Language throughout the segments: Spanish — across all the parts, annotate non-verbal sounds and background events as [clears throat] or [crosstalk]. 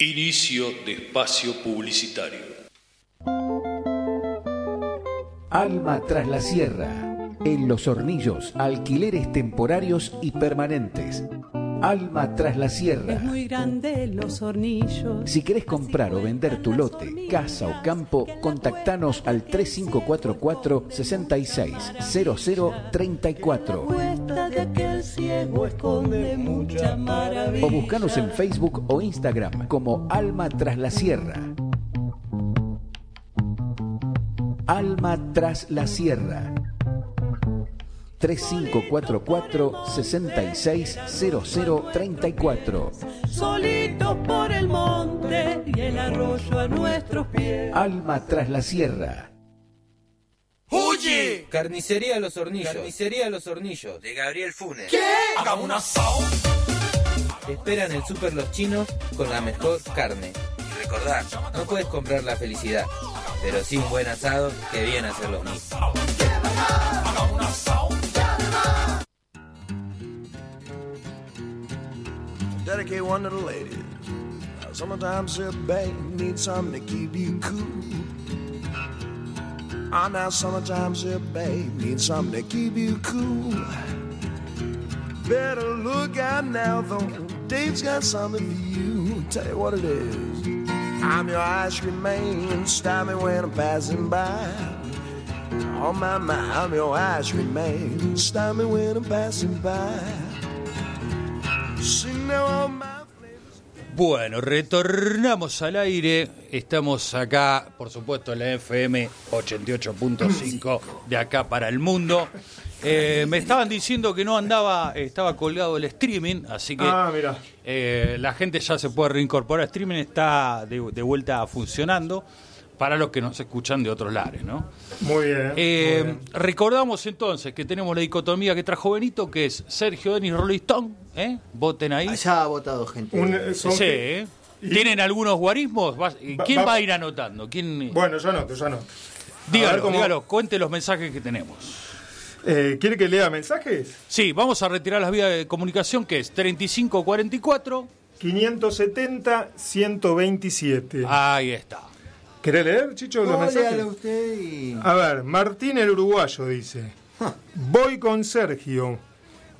Inicio de espacio publicitario. Alma tras la sierra. En Los Hornillos, alquileres temporarios y permanentes. Alma tras la sierra. Es muy grande los hornillos. Si querés comprar o vender tu lote, casa o campo, contactanos al 3544 660034 Puesta de aquel ciego esconde mucha maravilla. o buscanos en Facebook o Instagram como Alma tras la sierra. Alma tras la sierra. 3544 660034 Solitos por el monte y el arroyo a nuestros pies. Alma tras la sierra. ¡Oye! Carnicería Los Hornillos. Carnicería Los Hornillos. De Gabriel Funes. ¿Qué? Hagamos un asado. Te esperan el Super Los Chinos con la mejor carne. Y recordar, no puedes comprar la felicidad, pero sí un buen asado que viene a ser lo mismo. Hagamos un asado. Dedicate one to the ladies. Now, Sometimes your babe needs something to keep you cool. Ah, now sometimes your babe needs something to keep you cool. Better look out now, though. Dave's got something for you. Tell you what it is. I'm your ice cream man. Stop me when I'm passing by. Oh my, my, I'm your ice cream man. Stop me when I'm passing by. See now all my Bueno, retornamos al aire. Estamos acá, por supuesto, en la FM 88.5 de acá para el mundo. Eh, me estaban diciendo que no andaba, estaba colgado el streaming, así que Ah, mira. eh, la gente ya se puede reincorporar. El streaming está de, de vuelta funcionando para los que nos escuchan de otros lares, ¿no? Muy bien. Eh, muy bien. recordamos entonces que tenemos la dicotomía que trajo Benito, que es Sergio Denis Rolling Stone, ¿eh? Voten ahí. Allá ha votado gente. Un- eh, son Sí, que- ¿eh? ¿Tienen algunos guarismos? Va- ¿Quién va- va a ir anotando? ¿Quién... Bueno, yo anoto, yo anoto. Dígalo, cómo- dígalo, cuente los mensajes que tenemos. Eh, ¿Quiere que lea mensajes? Sí, vamos a retirar las vías de comunicación, que es 3544. 570 127. Ahí está. ¿Querés leer, Chicho, los mensajes? usted y... A ver, Martín el uruguayo dice: Voy con Sergio.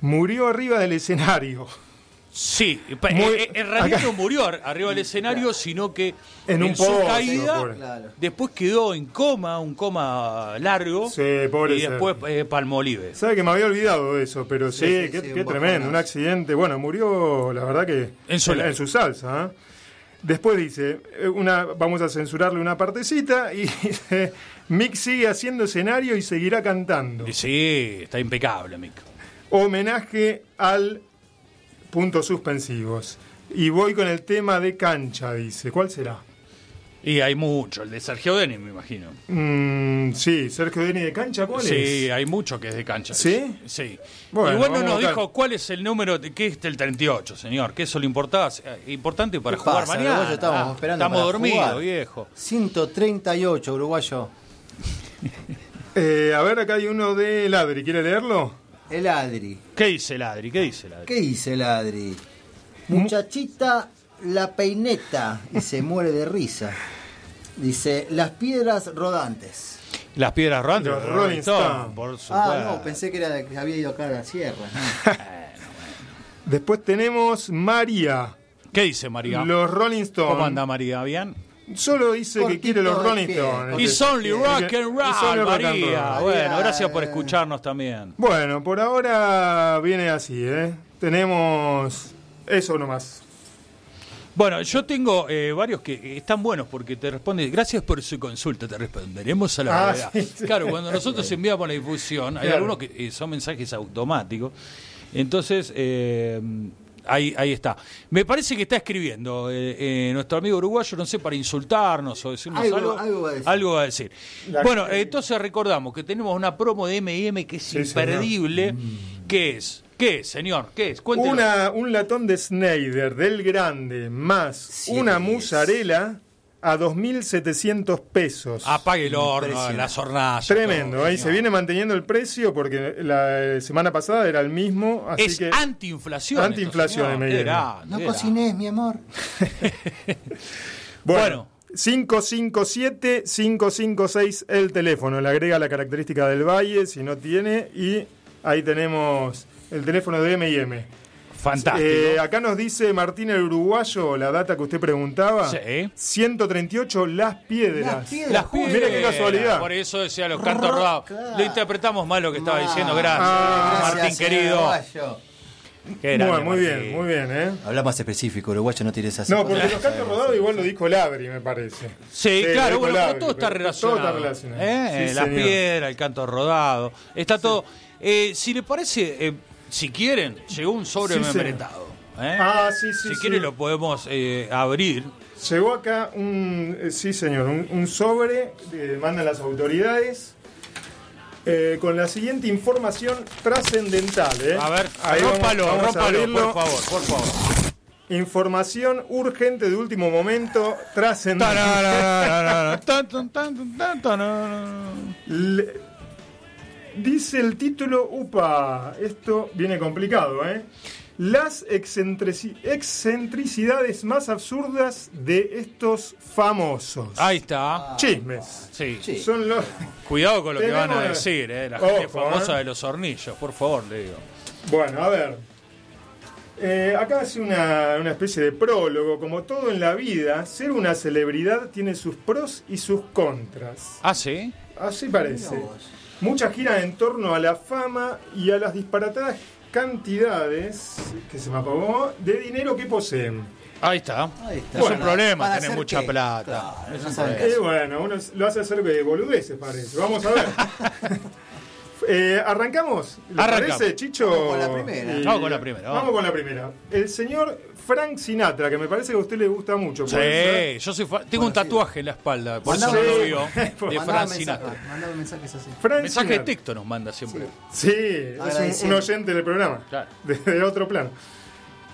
Murió arriba del escenario. Sí, Muy- eh, eh, en realidad acá- no murió ar- arriba del escenario, sino que En un su pozo, caída pobre. Después quedó en coma, un coma largo, Sí, pobre y después eh, palmolive. Sabe que me había olvidado de eso, pero sí, Sí, sí, qué, sí, qué un tremendo, bajonazo. un accidente. Bueno, murió, la verdad que En su ley. su salsa. ¿eh? Después dice, eh, una, vamos a censurarle una partecita y [laughs] dice, Mick sigue haciendo escenario y seguirá cantando. Sí, está impecable, Mick. Homenaje al puntos suspensivos. Y voy con el tema de cancha, dice. ¿Cuál será? Y hay mucho, el de Sergio Denis, me imagino. Mm, sí, Sergio Deni de cancha, ¿cuál Sí, es? hay mucho que es de cancha. ¿Sí? Sí. Bueno, Igual no nos dijo cuál es el número, de, que es el 38, señor, que eso lo importaba, eh, importante para ¿Qué jugar pasa, mañana. uruguayo? Estamos Ah, esperando Estamos para dormidos, jugar. viejo. 138, uruguayo. [laughs] Eh, a ver, acá hay uno de Ladri, ¿quiere leerlo? El Adri. ¿Qué dice el Adri? ¿Qué dice el Adri? ¿Qué dice el Adri? Muchachita la peineta y se muere de risa. Dice, las piedras rodantes. Las piedras rodantes. Los Rolling Stones. por supuesto. Ah, no, pensé que, era, que había ido acá a la sierra. [laughs] Después tenemos María, ¿Qué dice María? los Rolling Stones. ¿Cómo anda María? ¿Bien? Solo dice que quiere los Rolling. Stones. It's only rock and It's only roll, rock and María. roll. Bueno, gracias por escucharnos también. Bueno, por ahora viene así, ¿eh? Tenemos eso nomás. Bueno, yo tengo eh, varios que están buenos porque te responden, gracias por su consulta, te responderemos a la Ah, sí, sí. Claro, cuando nosotros [laughs] enviamos la difusión, hay Claro. algunos que eh, son mensajes automáticos. Entonces, eh, ahí, ahí está. Me parece que está escribiendo eh, eh, nuestro amigo uruguayo, no sé, para insultarnos o decirnos Algo- algo. algo va a decir. algo va a decir. La- Bueno, eh, entonces recordamos que tenemos una promo de M&M que es Sí, señor. imperdible. ¿Qué es? ¿Qué es, señor? ¿Qué es? Cuéntenos. Una, un latón de Snyder del grande más una musarela a 2.700 pesos. Apague el horno, las hornallas. Tremendo, todo, ahí se viene manteniendo el precio porque la eh, semana pasada era el mismo, así Es que antiinflación. Antiinflación, me grande, No qué cocines, mi amor. [laughs] Bueno. 557-556 el teléfono, le agrega la característica del valle si no tiene y ahí tenemos el teléfono de M&M. Fantástico. Eh, acá nos dice Martín el uruguayo, la data que usted preguntaba. Sí. 138 Las Piedras. Las Piedras. Las justo. Mira qué casualidad. Por eso decía los cantos rodados. Claro. Lo interpretamos mal lo que estaba Ma- diciendo. Gracias, Ah, Martín Gracias, querido. Grande, Bueno, muy bien, muy bien, ¿eh? Habla más específico, uruguayo no tiene esas No, porque los cantos rodados igual lo dijo Labri, me parece. Sí, claro, bueno, pero Labri, todo está relacionado. Todo está relacionado. ¿Eh? Sí, la señor. piedra, el canto rodado. Está todo. Eh, si le parece, eh, si quieren, llegó un sobre Sí, membretado. ¿eh? Ah, sí, sí, si sí. quiere lo podemos eh, abrir. Llegó acá un, eh, sí señor, un, un sobre que mandan las autoridades eh, con la siguiente información trascendental. ¿eh? A ver, Ahí vamos- rómpalo, vamos a rómpalo, abrirlo. por favor, por favor. Información urgente de último momento trascendental. Dice el título, upa, esto viene complicado, ¿eh? Las excentrici- excentricidades más absurdas de estos famosos. Ahí está. Chismes. Sí. Sí. Son los... Cuidado con lo que van a Tenemos- decir, eh. la gente Ojo, famosa eh. de los hornillos, por favor, le digo. Bueno, a ver. Eh, acá hace una, una especie de prólogo. Como todo en la vida, ser una celebridad tiene sus pros y sus contras. Ah, sí. Así parece. Vos. Muchas giran en torno a la fama y a las disparatadas cantidades, que se me apagó, de dinero que poseen. Ahí está. Ahí está. No es Bueno, un problema ¿para tener mucha qué? plata. Claro, no. Eh, bueno, uno lo hace hacer de boludeces, parece. Vamos a ver. [laughs] Eh, ¿Arrancamos? ¿Le Arrancamos. parece, Chicho? Vamos con la primera. Vamos con la primera, Vamos. vamos. con la primera. El señor Frank Sinatra, que me parece que a usted le gusta mucho. ¿puede Sí, yo soy fa- tengo un tatuaje en la espalda, por eso no lo vio, de Frank mensajes, Sinatra. mandame mensajes así. Frank Mensaje de Sinatra. texto nos manda siempre. Sí, es un, Agradecido. un oyente del programa. Claro. De, de otro plano.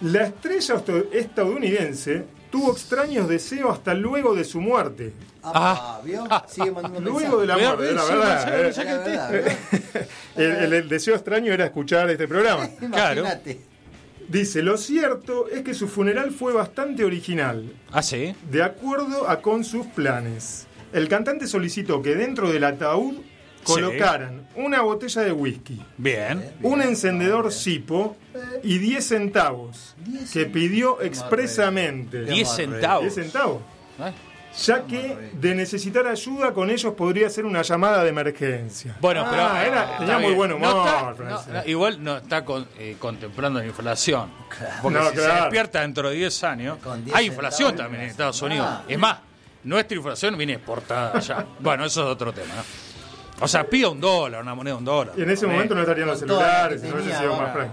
La estrella estadounidense tuvo extraños deseos hasta luego de su muerte. Ah, ¿vio? Sigue mandando Luego de la muerte, ve, la verdad. eh. mensaje de La texto. verdad, El, deseo extraño era escuchar este programa. [laughs] Claro. Imagínate. Dice, lo cierto es que su funeral fue bastante original, Ah, sí. de acuerdo a con sus planes. El cantante solicitó que dentro del ataúd colocaran una botella de whisky, Bien. un encendedor Sipo y 10 centavos, que pidió expresamente. 10 centavos. 10 centavos. ¿Eh? Ya que de necesitar ayuda con ellos podría ser una llamada de emergencia. Bueno, Ah, pero era- está tenía muy bien. buen humor. No está- Francis. no, no, igual no está con- eh, contemplando la inflación. Porque No, si se claro. despierta dentro de 10 años, Con 10 hay inflación también en Estados Unidos. Ah. Es más, nuestra inflación viene exportada allá. [laughs] bueno, eso es otro tema. ¿no? O sea, pida un dólar, una moneda, un dólar. Y en ese momento no estarían los celulares, que no hubiese sido más bueno.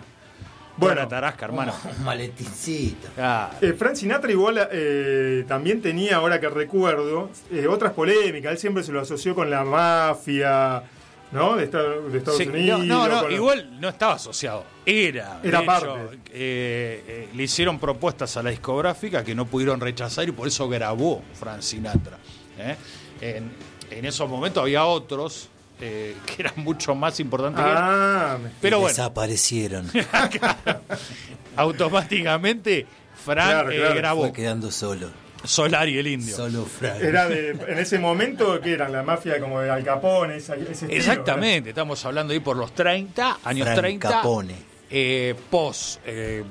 Bueno, Bueno, tarasca, hermano. Un maletincito. Ah, eh, Frank Sinatra igual eh, también tenía, ahora que recuerdo, eh, otras polémicas. Él siempre se lo asoció con la mafia, ¿no? De, Esta- de Estados sí, Unidos. no, no, igual no estaba asociado. Era. Era de parte. hecho, eh, eh, le hicieron propuestas a la discográfica que no pudieron rechazar y por eso grabó Frank Sinatra. ¿eh? En, en esos momentos había otros eh, [laughs] que eran mucho más importantes que él. Ah, me- Pero bueno, Desaparecieron. [laughs] automáticamente Frank Claro, eh, grabó Fue quedando solo. Solar y el Indio. Solo Frank. era de, [laughs] en ese momento que eran la mafia como de Al Capone, esa- ese estilo, Exactamente, estamos hablando ahí por los 30, años Frank 30. Capone. eh, post eh,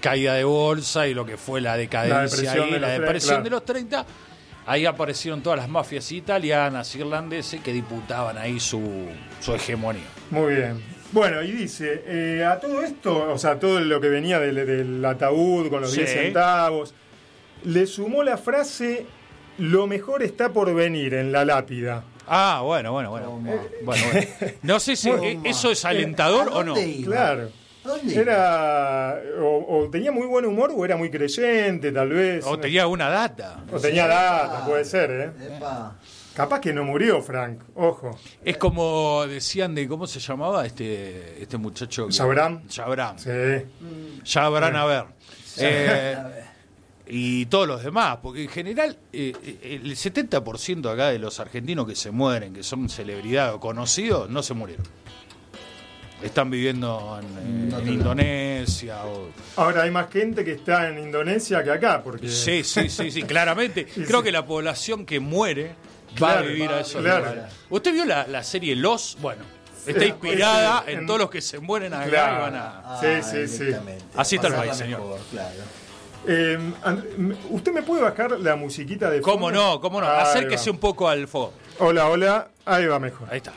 caída de bolsa y lo que fue la decadencia La depresión y de la los depresión claro. de los 30. Ahí aparecieron todas las mafias italianas, irlandeses, que disputaban ahí su, su hegemonía. Muy bien. Bueno, y dice, eh, a todo esto, o sea, todo lo que venía del, del ataúd con los Sí. 10 centavos, le sumó la frase, lo mejor está por venir en la lápida. Ah, bueno, bueno, bueno. Toma. bueno, bueno. No sé si eso es alentador ¿A o no. iba? Claro. Era, o, o tenía muy buen humor o era muy creyente, tal vez. O tenía una data. O tenía data, puede ser, ¿eh? Epa. Capaz que no murió Frank, ojo. Es como decían de, ¿cómo se llamaba este, este muchacho? que- Chabram. Chabram. Sí. Ya habrán a ver. Eh, y todos los demás, porque en general eh, eh, el 70% acá de los argentinos que se mueren, que son celebridades o conocidos, no se murieron. Están viviendo en, eh, en Indonesia o... Ahora hay más gente que está en Indonesia que acá, porque Sí, sí, sí, sí, claramente. [laughs] Sí, Creo sí. que la población que muere va a vivir a esos claro. lugares. ¿Usted vio la, la serie Los? Bueno, está Sí, inspirada sí, en en- todos los que se mueren acá Claro. y van a... Sí, sí, sí. directamente. Así está el país, señor. mejor, claro. Eh, And- m- ¿Usted me puede bajar la musiquita de ¿Cómo fondo? no? ¿Cómo no? Ahí Acérquese va. un poco al fuego. Hola, hola. Ahí va mejor. Ahí está.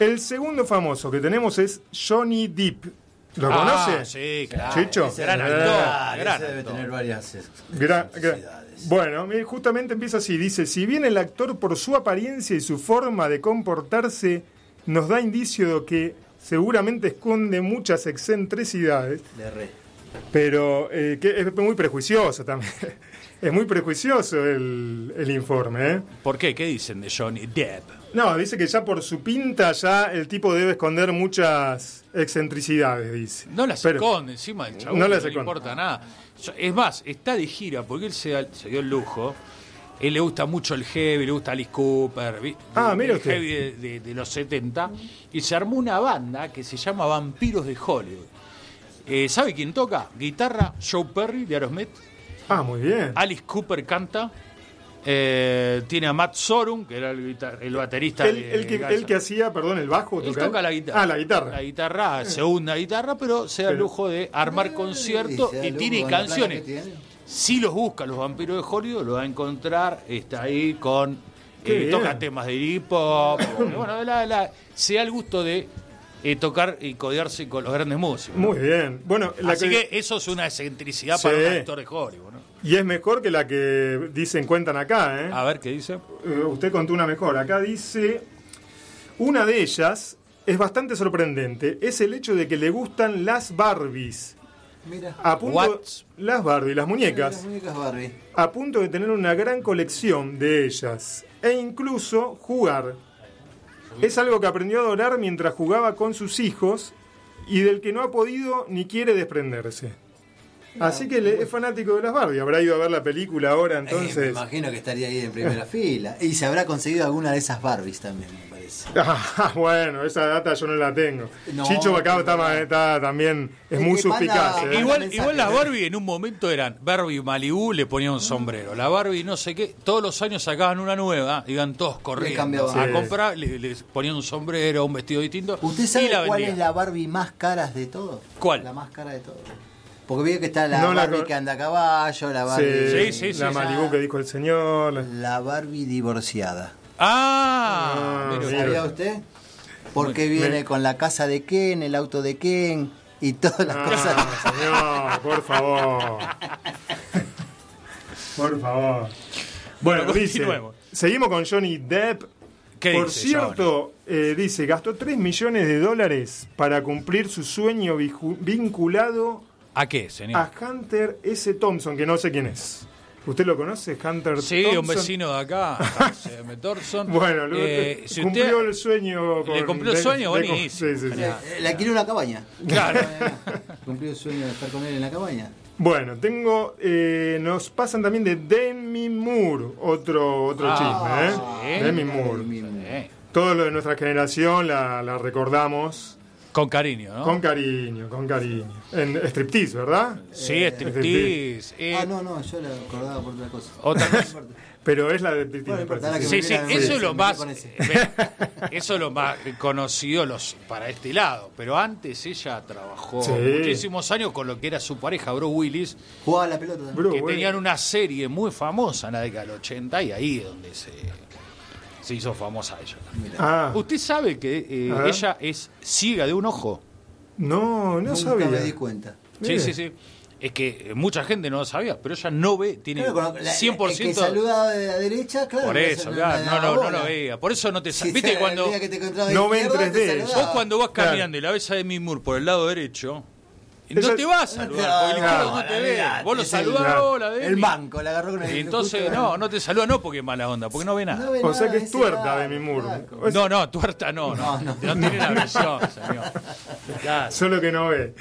El segundo famoso que tenemos es Johnny Depp. ¿Lo Ah, conoce? Sí, claro. Chicho. Ese Gran Eh, actor. Claro, gran ese debe actor. tener varias ex- Gra- gra- excentricidades. bueno, mire, justamente empieza así. Dice, si bien el actor por su apariencia y su forma de comportarse nos da indicio de que seguramente esconde muchas excentricidades, Le erré. pero eh, que es muy prejuicioso también. Es muy prejuicioso el, el informe, ¿eh? ¿Por qué? ¿Qué dicen de Johnny Depp? No, dice que ya por su pinta ya el tipo debe esconder muchas excentricidades, dice. No las Pero- esconde encima del chabón, No no, las le esconde. importa nada. Es más, está de gira porque él se, se dio el lujo. Él le gusta mucho el heavy, le gusta Alice Cooper. Ah, el mira usted. heavy de, de- de los 70. Y se armó una banda que se llama Vampiros de Hollywood. Eh, ¿Sabe quién toca? Guitarra, Joe Perry de Aerosmith. Ah, muy bien. Alice Cooper canta. Eh, tiene a Matt Sorum, que era el, guitar- el baterista El, de el que, Guns el que hacía, perdón, el bajo. él toca la guitarra. Ah, la guitarra. La guitarra, segunda guitarra, pero se da el lujo de armar conciertos y tiene canciones. tiene. Si los busca los vampiros de Hollywood, lo va a encontrar. Está ahí con. Eh, toca temas de hip hop. [coughs] bueno, la- la- se da el gusto de eh, tocar y codearse con los grandes músicos. Muy bien. Bueno, la Así que- que eso es una excentricidad Sí. para un actor de Hollywood. Y es mejor que la que dicen, cuentan acá, ¿eh? A ver qué dice. Eh, Usted contó una mejor. Acá dice, una de ellas es bastante sorprendente. Es el hecho de que le gustan las Barbies. Mira. A punto, What? Las Barbies, las Las muñecas. muñecas Barbie. a punto de tener una gran colección de ellas e incluso jugar. Es algo que aprendió a adorar mientras jugaba con sus hijos y del que no ha podido ni quiere desprenderse. Así que le- es fanático de las Barbie. Habrá ido a ver la película ahora Eh, me entonces. imagino que estaría ahí en primera fila. Y se habrá conseguido alguna de esas Barbies también, me parece. [laughs] Ah, bueno, esa data yo no la tengo. No, Chicho acá pero está, no. está también, es El muy manda- suspicaz. ¿eh? Igual, las ¿eh? Barbie en un momento eran Barbie Malibu, le ponía un sombrero. La Barbie no sé qué, todos los años sacaban una nueva, iban todos corriendo a comprar, le- les ponían un sombrero, un vestido distinto. ¿Usted y sabe la cuál vendían. es la Barbie más cara de todo? ¿Cuál? La más cara de todo. Porque veo que está la No Barbie que anda a caballo, la Barbie. Sí, sí, sí, la sí. Malibú que dijo el señor. La Barbie divorciada. Ah, Ah. ¿Sabía usted? Porque viene con la casa de Ken, el auto de Ken y todas las cosas. Ah, señor, por favor. Por favor. Bueno, Bueno, dice, seguimos con Johnny Depp. ¿Qué Por dice cierto, eh, dice, gastó 3 millones de dólares para cumplir su sueño vinculado ¿A qué, señor? a Hunter S. Thompson, que no sé quién es. ¿Usted lo conoce, Hunter Sí, Thompson? un vecino de acá, M. Thorson. [laughs] Bueno, lo- Eh, si cumplió usted- el sueño. ¿Le cumplió el sueño? de- Buenísimo. sí, sí, sí. Eh, Le alquiló una cabaña. Claro. [laughs] Cumplió el sueño de estar con él en la cabaña. Bueno, tengo. eh, nos pasan también de Demi Moore, otro, otro Ah, chisme, ¿eh? sí. Demi Moore. Eh, Todo lo de nuestra generación la, la recordamos Con cariño, ¿no? con cariño, con cariño. En striptease, ¿verdad? Sí, striptease. eh, Ah, no, no, yo la acordaba por otra cosa. Otra [laughs] cosa. Pero es la de striptease. Bueno, Sí, sí, la eso es lo más, [laughs] eso es lo más conocido los para este lado. Pero antes ella trabajó Sí. muchísimos años con lo que era su pareja, Bro Willis, Jugaba la pelota. Bro, que bueno. tenían una serie muy famosa en la década del 80 y ahí es donde se, se hizo famosa ella. Ah, ¿Usted sabe que eh, ella es ciega de un ojo? no, no Nunca sabía. me di cuenta. Sí, Mire. sí, sí. Es que eh, mucha gente no lo sabía, pero ella no ve, tiene Claro, la- 100%. El que saludaba de la derecha, claro. por eso, claro, no, no, no lo veía. Por eso no te sal- ¿Viste cuando que te No ve en izquierda, te 3D. saludaba. vos cuando vas Claro. caminando y la ves a Demi Moore por el lado derecho, no te vas a saludar, porque el izquierdo no te ve. Vos lo el- saludás, claro. hola, Demi. El banco, la agarró con el Y entonces, no, no te saluda, no porque es mala onda, porque no ve nada. No ve O sea nada que es tuerta Demi Moore. Es- No, no, tuerta no, no. No, No, no. tiene la versión, señor. Claro. Solo que no ve.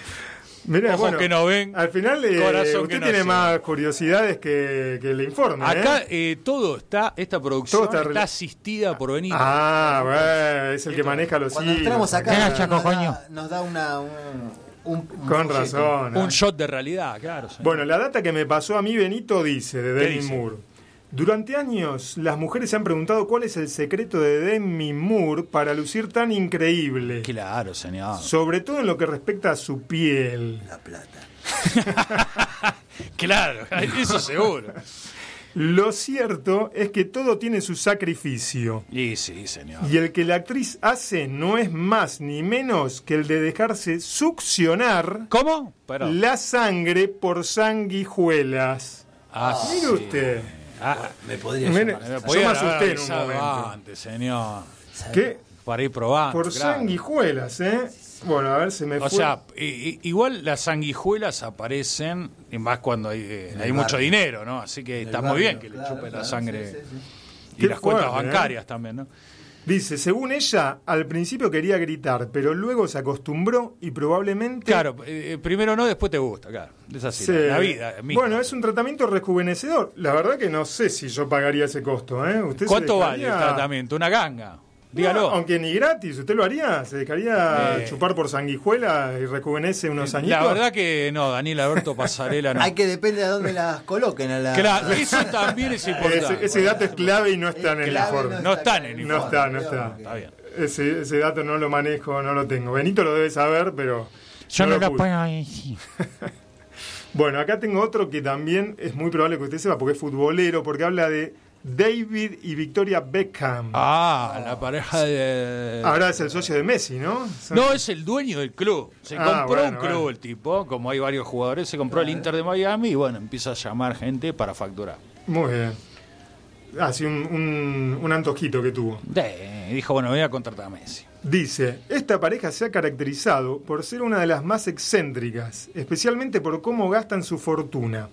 Mirá, Ojos bueno, que no ven, Al final, eh, corazón usted que no tiene siente. más curiosidades que, que el informe. Acá ¿eh? eh, todo está, esta producción está está, asistida por Benito. Ah, bueno, es el que maneja los Cuando hilos. entramos acá nos, da, nos da una, un, un- un Con razón. Un ¿eh? shot de realidad, claro. señor. Bueno, la data que me pasó a mí, Benito, dice, de ¿Qué Demi dice? Moore. Durante años, las mujeres se han preguntado cuál es el secreto de Demi Moore para lucir tan increíble. Claro, señor. Sobre todo en lo que respecta a su piel. La plata. [laughs] claro, eso seguro. [laughs] Lo cierto es que todo tiene su sacrificio. Y sí, señor. Y el que la actriz hace no es más ni menos que el de dejarse succionar ¿Cómo? La sangre por sanguijuelas. Ah, Mire sí. usted. Ah, Me podría Mire, llamar. me podía asusté en un momento. antes, señor. ¿Qué? Para ir probando. Por claro. sanguijuelas, ¿eh? Bueno, a ver, se me O fue. sea, i- i- igual las sanguijuelas aparecen, y más cuando hay, eh, hay mucho dinero, ¿no? Así que está muy bien que le claro, chupen la claro, sangre sí, sí, sí. y Qué las cuentas ¿eh? bancarias también, ¿no? Dice, según ella, al principio quería gritar, pero luego se acostumbró y probablemente... Claro, eh, primero no, después te gusta, claro. Es así, se- la, la vida. misma. Bueno, es un tratamiento rejuvenecedor. La verdad que no sé si yo pagaría ese costo, ¿eh? ¿Usted se ¿Cuánto vale el tratamiento? Una ganga. Dígalo. No, aunque ni gratis, ¿usted lo haría? ¿Se dejaría Eh. chupar por sanguijuela y rejuvenece unos añitos? la verdad que no, Daniel Alberto Pasarela no. Hay que depende de dónde las coloquen a la. Claro, eso también es importante. Ese, ese dato es clave y no está en el informe. No está en el No informe. está, no está. Está bien. Ese, ese dato no lo manejo, no lo tengo. Benito lo debe saber, pero... Yo no, lo la puse. puedo decir. [laughs] Bueno, acá tengo otro que también es muy probable que usted sepa porque es futbolero, porque habla de David y Victoria Beckham. Ah, la pareja de... Ahora es el socio de Messi, ¿no? No, es el dueño del club. Se Ah, compró bueno, un club bueno. el tipo, como hay varios jugadores, se compró el Inter de Miami y bueno, empieza a llamar gente para facturar. Muy bien. Así un, un, un antojito que tuvo. De- dijo, bueno, voy a contratar a Messi. Dice, esta pareja se ha caracterizado por ser una de las más excéntricas, especialmente por cómo gastan su fortuna.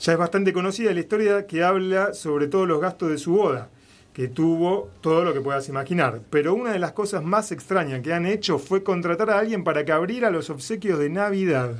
Ya es bastante conocida la historia que habla sobre todos los gastos de su boda, que tuvo todo lo que puedas imaginar. Pero una de las cosas más extrañas que han hecho fue contratar a alguien para que abriera los obsequios de Navidad.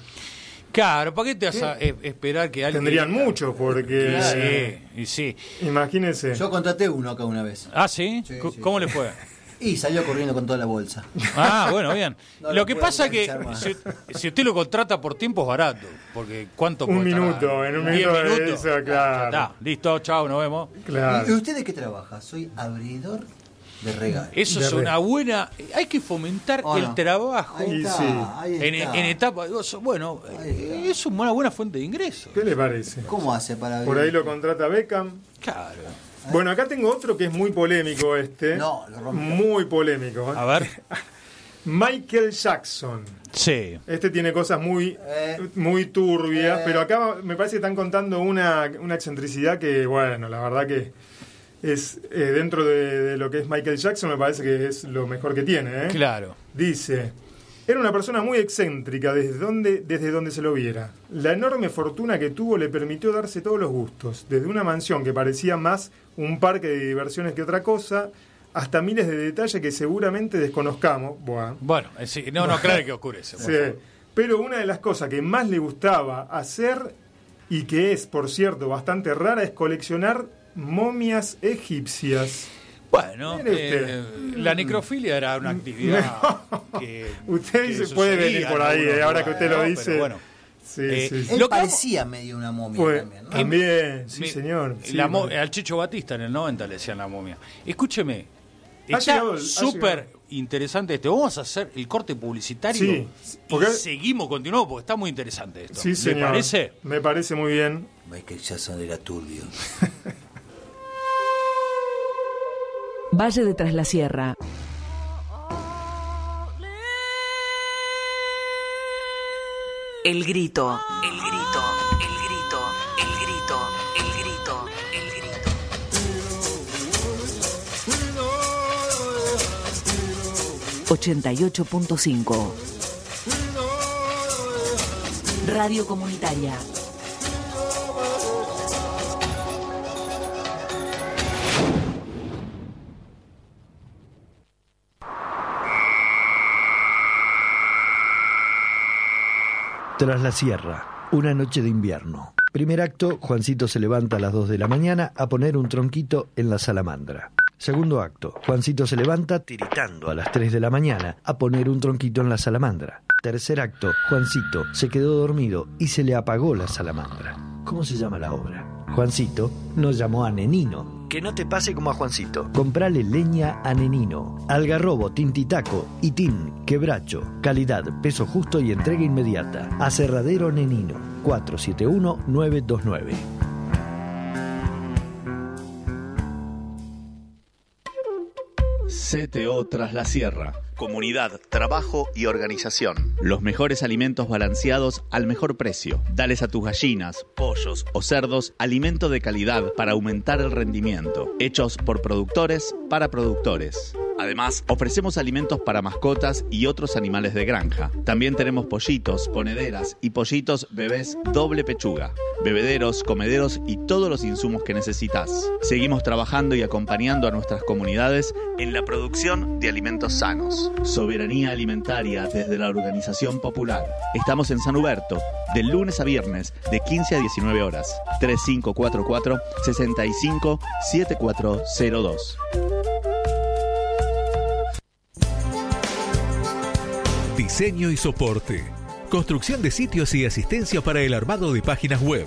Claro, ¿para qué te vas a eh, esperar que alguien... Tendrían muchos, porque... Sí, y sí. Imagínense. Yo contraté uno acá una vez. Ah, ¿sí? Sí, C- sí. ¿Cómo le fue? [laughs] Y salió corriendo con toda la bolsa. Ah, bueno, bien. [laughs] No lo lo que pasa que si, si usted lo contrata por tiempo es barato, porque ¿cuánto Un minuto, en un ¿Diez minuto de minutos? eso, claro. Está, listo, chao, nos vemos. Claro. ¿Y usted de qué trabaja? Soy abridor de regalos. Eso De es re- una buena... Hay que fomentar ¿O el trabajo Ahí está, sí. en, en etapa... Bueno, eh, es una buena fuente de ingresos. ¿Qué le parece? ¿Cómo hace para Por ahí lo contrata Beckham. Claro. Bueno, acá tengo otro que es muy polémico este. No, lo rompió. Muy polémico. ¿eh? A ver. [laughs] Michael Jackson. Sí. Este tiene cosas muy, Eh. muy turbias, Eh. pero acá me parece que están contando una, una excentricidad que, bueno, la verdad que es eh, dentro de, de lo que es Michael Jackson, me parece que es lo mejor que tiene. ¿eh? Claro. Dice, era una persona muy excéntrica desde donde, desde donde se lo viera. La enorme fortuna que tuvo le permitió darse todos los gustos, desde una mansión que parecía más un parque de diversiones que otra cosa, hasta miles de detalles que seguramente desconozcamos. Buah. Bueno, eh, sí, no, no, claro que oscurece. Sí. Pero una de las cosas que más le gustaba hacer, y que es, por cierto, bastante rara, es coleccionar momias egipcias. Bueno, eh, la necrofilia era una actividad [laughs] que. Usted que se puede venir por ahí, eh, ahora que usted lo dice. pero bueno, Sí, Eh, sí, sí. Él Lo que parecía medio una momia Pues, también, ¿no? también, sí, mi- señor. la mo- al Chicho Batista en el 90 le decían la momia. Escúcheme, está súper interesante este. Vamos a hacer el corte publicitario Sí, porque- y seguimos, continuamos, porque está muy interesante esto. Sí, ¿Le señor. parece? Me parece muy bien. Michael Jackson era turbio. [laughs] Valle de Tras la Sierra. El grito. El grito. El grito. El grito. El grito. El grito. 88.5 Radio Comunitaria. Tras la sierra, una noche de invierno. Primer acto, Juancito se levanta a las 2 de la mañana a poner un tronquito en la salamandra. Segundo acto, Juancito se levanta tiritando a las 3 de la mañana a poner un tronquito en la salamandra. Tercer acto, Juancito se quedó dormido y se le apagó la salamandra. ¿Cómo se llama la obra? Juancito nos llamó a Nenino. Que no te pase como a Juancito. Comprale leña a Nenino. Algarrobo, tintitaco, itín, quebracho. Calidad, peso justo y entrega inmediata. Aserradero Nenino. 471-929. CTO Tras la Sierra. Comunidad, trabajo y organización. Los mejores alimentos balanceados al mejor precio. Dales a tus gallinas, pollos o cerdos alimento de calidad para aumentar el rendimiento. Hechos por productores para productores. Además, ofrecemos alimentos para mascotas y otros animales de granja. También tenemos pollitos, ponederas y pollitos bebés doble pechuga, bebederos, comederos y todos los insumos que necesitas. Seguimos trabajando y acompañando a nuestras comunidades en la producción de alimentos sanos. Soberanía alimentaria desde la organización popular. Estamos en San Huberto, de lunes a viernes, de 15 a 19 horas. 3544 65 Diseño y soporte. Construcción de sitios y asistencia para el armado de páginas web.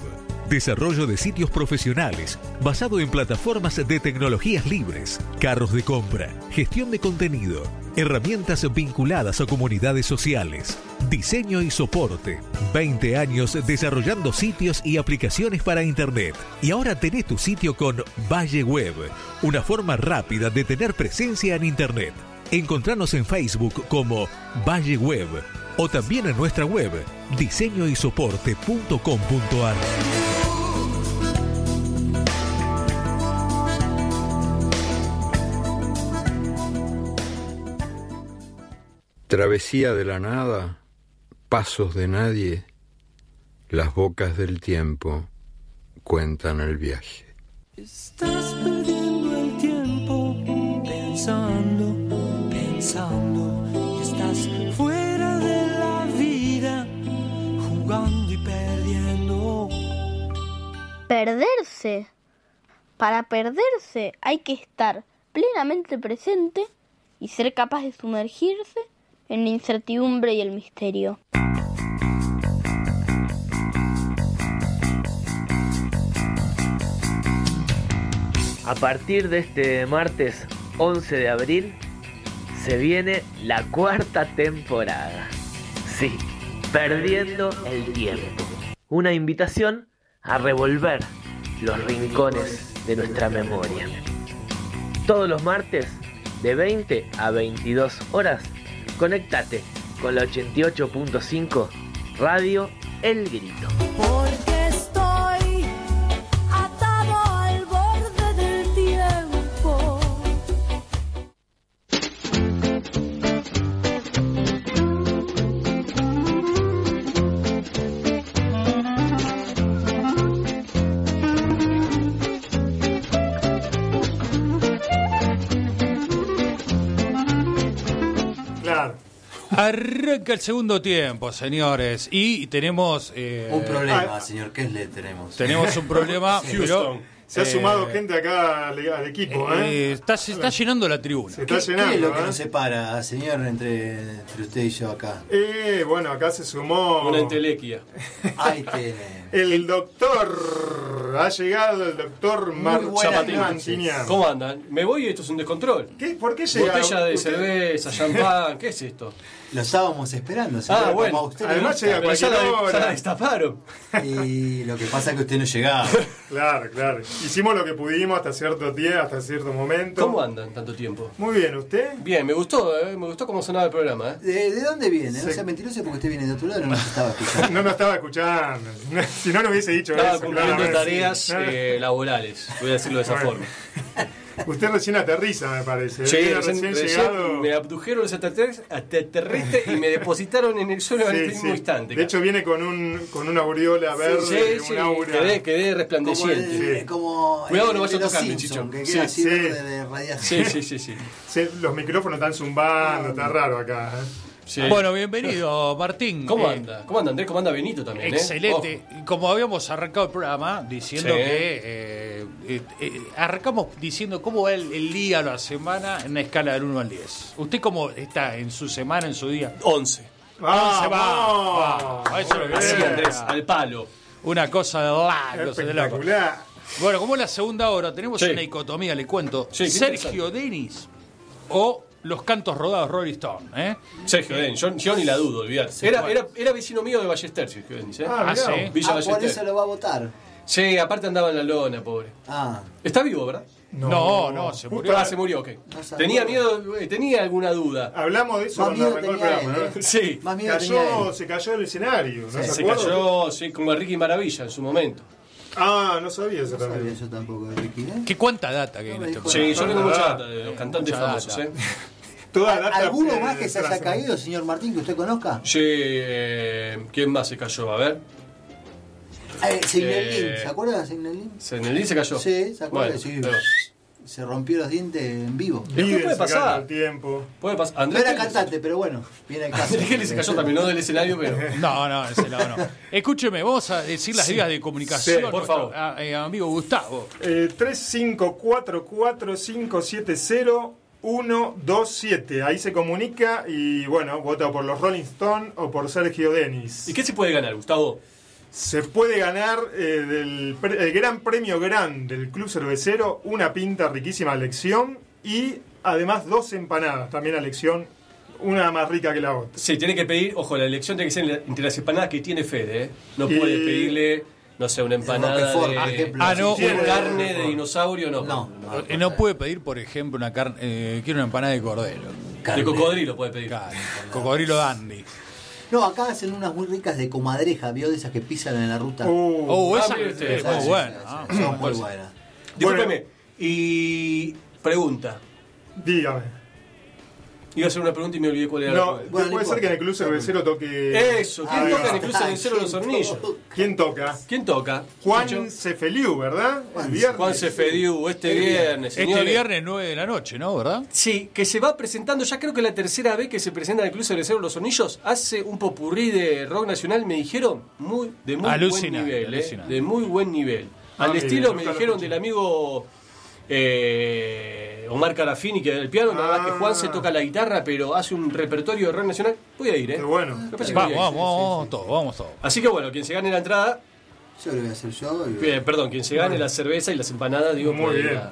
Desarrollo de sitios profesionales basado en plataformas de tecnologías libres, carros de compra, gestión de contenido, herramientas vinculadas a comunidades sociales, diseño y soporte. 20 años desarrollando sitios y aplicaciones para Internet. Y ahora tenés tu sitio con Valle Web, una forma rápida de tener presencia en Internet. Encontranos en Facebook como Valle Web o también en nuestra web diseñoysoporte.com.ar. Travesía de la nada, pasos de nadie, las bocas del tiempo cuentan el viaje. Estás perdiendo el tiempo pensando, pensando y estás fuera de la vida jugando y perdiendo. Perderse. Para perderse hay que estar plenamente presente y ser capaz de sumergirse en la incertidumbre y el misterio. A partir de este martes 11 de abril se viene la cuarta temporada. Sí, perdiendo el tiempo. Una invitación a revolver los rincones de nuestra memoria. Todos los martes de 20 a 22 horas, conéctate con la 88.5 Radio El Grito. Arranca el segundo tiempo, señores. Y tenemos. eh, Un problema, ah, señor Kessler, tenemos. Tenemos un problema. [laughs] Houston. pero, Se ha eh, sumado gente acá al, al equipo, ¿eh? eh, está, se está llenando la tribuna. Se está ¿Qué, llenando. qué es lo que nos separa, señor, entre, entre usted y yo acá? Eh, bueno, acá se sumó. Una entelequia. Ahí tiene. [laughs] El doctor. Ha llegado el doctor Mar Zapatín. Mantinian. ¿Cómo andan? Me voy y esto es un descontrol. ¿Qué? ¿Por qué llega? Botella de usted? cerveza, champán, ¿qué es esto? Lo estábamos esperando, señor. Ah, como bueno. a usted Además llega a ya la, ya la destaparon. Y lo que pasa es que usted no llegaba. [laughs] Claro, claro. Hicimos lo que pudimos hasta cierto tiempo, hasta cierto momento. ¿Cómo andan tanto tiempo? Muy bien, ¿usted? Bien, me gustó, eh, me gustó cómo sonaba el programa. ¿eh? ¿De, de dónde viene? No Se- sea mentiroso porque usted viene de otro lado y no nos estaba [laughs] escuchando. No nos estaba escuchando. [laughs] Si no, no hubiese dicho Estaba eso. cumpliendo claramente. tareas eh, laborales, voy a decirlo de esa Bueno. forma. Usted recién aterriza, me parece. Sí, recién, recién llegado. me abdujeron los extraterrestres y me depositaron en el suelo en Sí, el mismo sí. instante. De hecho, viene con, un, con una aureola verde, sí, sí, un aura. quedé, quedé Como, resplandeciente. el, Cuidado, no de a los tocarme, Chicho. que Sí, queda así sí. verde de radiación. Sí, sí, sí, sí. Sí, los micrófonos están zumbando, está raro acá. ¿eh? Bueno, bienvenido, Martín. ¿Cómo Eh, anda? ¿Cómo anda Andrés? ¿Cómo anda Benito también? eh? Excelente. Como habíamos arrancado el programa diciendo Sí. que eh, eh, eh, arrancamos diciendo cómo va el, el día, la semana en una escala del 1 al 10. ¿Usted cómo está en su semana, en su día? 11. Ah, se va. va. Eso es lo que Así. Andrés, al palo. Una cosa de la cosa de loco. Espectacular. Bueno, como es la segunda hora, tenemos Sí. una dicotomía, le cuento. Sí, Sergio Denis o los cantos rodados Rolling Stone. ¿eh? Sergio yo, yo ni la dudo, olvidar. Era, era, era vecino mío de Ballester, Sergio Denis, ¿eh? Ah, mirá. sí. Villa Ah, por Ballester. eso lo va a votar. Sí, aparte andaba en la lona, pobre. Ah, Está vivo, ¿verdad? No, no, se murió. Ah, se murió, ok. No. Tenía miedo, eh, tenía alguna duda. Hablamos de eso Más cuando miedo arrancó el tenía programa. él, ¿no? ¿eh? Sí, más miedo tenía Cayó, se cayó del escenario, ¿no se, se cayó, sí, como Ricky Maravilla en su momento. Ah, no sabía eso No sabía eso tampoco, Ricky, ¿eh? ¿Qué cuánta data que hay en este programa? Sí, yo tengo mucha data de los cantantes Mucha famosos, data. ¿eh? [laughs] Toda data, ¿Alguno más que se haya caído, señor Martín, que usted conozca? Sí, eh, ¿quién más se cayó? A ver. Eh, Signelin, Eh, ¿se acuerda de Signelin? ¿Senelín se cayó? Sí, ¿se acuerda? Bueno, sí. pero- Se rompió los dientes en vivo. Después Viven puede pasar. el tiempo. Puede pasar. No Andrés era cantante, pero bueno, viene el [laughs] caso. Andrés se cayó también, no del escenario, pero. [laughs] No, no, ese lado no. Escúcheme, vamos a decir las vías de comunicación. Sí, por favor. a- eh, amigo Gustavo. Eh, 3544-570-127. Ahí se comunica y bueno, vota por los Rolling Stones o por Sergio Denis. ¿Y qué se puede ganar, Gustavo? Se puede ganar eh, del pre- el Gran Premio Gran del Club Cervecero, una pinta riquísima a elección y además dos empanadas también a elección, una más rica que la otra. Sí, tiene que pedir, ojo, la elección tiene que ser entre las empanadas que tiene Fede, ¿eh? No Y- puede pedirle, no sé, una empanada de, por ejemplo. Ah, no. carne de dinosaurio, no. No, Eh, No puede pedir, por ejemplo, una carne. eh, quiero una empanada de cordero. De cocodrilo puede pedir. Claro, cocodrilo dandy. No, acá hacen unas muy ricas de comadreja, ¿vio? De esas que pisan en la ruta. Oh, Ah, esa es muy buena. Ah, son muy buenas. Discúlpeme, y pregunta. dígame. Iba a hacer una pregunta y me olvidé cuál era la No, pregunta. Bueno, no puede ser que en el Club Cervecero toque... Eso, ¿quién toca en el Club Cervecero Los Hornillos? ¿Quién toca? ¿Quién toca? Juan. Cefeliu, ¿verdad? El viernes. Juan Cefediu, este viernes, Este señores. viernes 9 de la noche, ¿no? ¿Verdad? Sí, que se va presentando, ya creo que la tercera vez que se presenta en el Club Cervecero Los Hornillos, hace un popurrí de rock nacional, me dijeron, muy, de muy buen nivel, ¿eh? de muy buen nivel. Ah, Al mire, estilo me dijeron del amigo eh, Omar Carafini, que del piano, la verdad que Juan se Ah. toca la guitarra, pero hace un repertorio de rock nacional. Voy a ir, ¿eh? Qué bueno. Vamos, vamos, vamos, todos, vamos todos. Así que bueno, quien se gane la entrada, Yo lo voy a hacer yo. y- eh, perdón, quien se gane la cerveza y las empanadas, digo, Muy puede ir bien. a-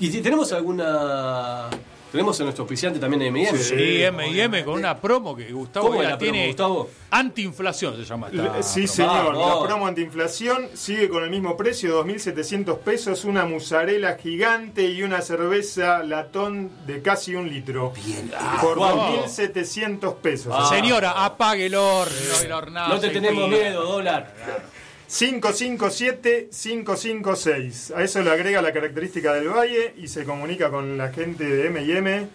¿Y si tenemos alguna... Tenemos a nuestro auspiciante también de M&M? Sí, M&M con una promo que Gustavo ¿Cómo es ya la promo, tiene. Gustavo? Antiinflación se llama esta Le- Sí, promo. señor. La promo antiinflación sigue con el mismo precio, 2.700 pesos, una musarela gigante y una cerveza latón de casi un litro. Bien. Por Vamos. 2.700 pesos. Ah. Señora, apague el horno y la hornalla. No te tenemos miedo, dólar. 557-556. A eso le agrega la característica del valle y se comunica con la gente de M&M.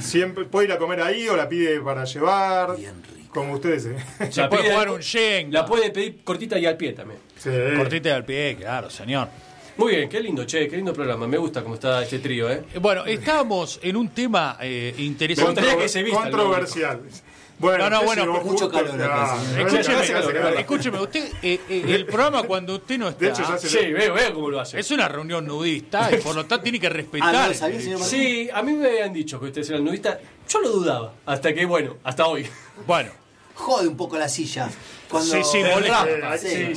Siempre puede ir a comer ahí o la pide para llevar. Bien rico. Como ustedes. Se La puede pide- jugar un Shen. La puede pedir cortita y al pie también. Sí. Cortita al pie, claro, señor. Muy bien, qué lindo, che, qué lindo programa. Me gusta cómo está este trío, ¿eh? Eh, Bueno, estábamos en un tema eh, interesante. gustaría que se vista el Controversial. Bueno, No, no, usted bueno, llegó pero mucho calor acá, Ah, no, Escúcheme, hace calor, escúcheme, usted, eh, eh, el programa cuando usted no está, De hecho, ya se Sí, veo, veo cómo lo hace. es una reunión nudista y por lo tanto tiene que Ah, respetar. ¿no lo sabía, señor Martín? Sí, a mí me habían dicho que ustedes eran nudistas. Yo lo dudaba. Hasta que, bueno, hasta hoy. Bueno, Jode un poco la silla. Cuando... Sí, sí, molesta. Sí,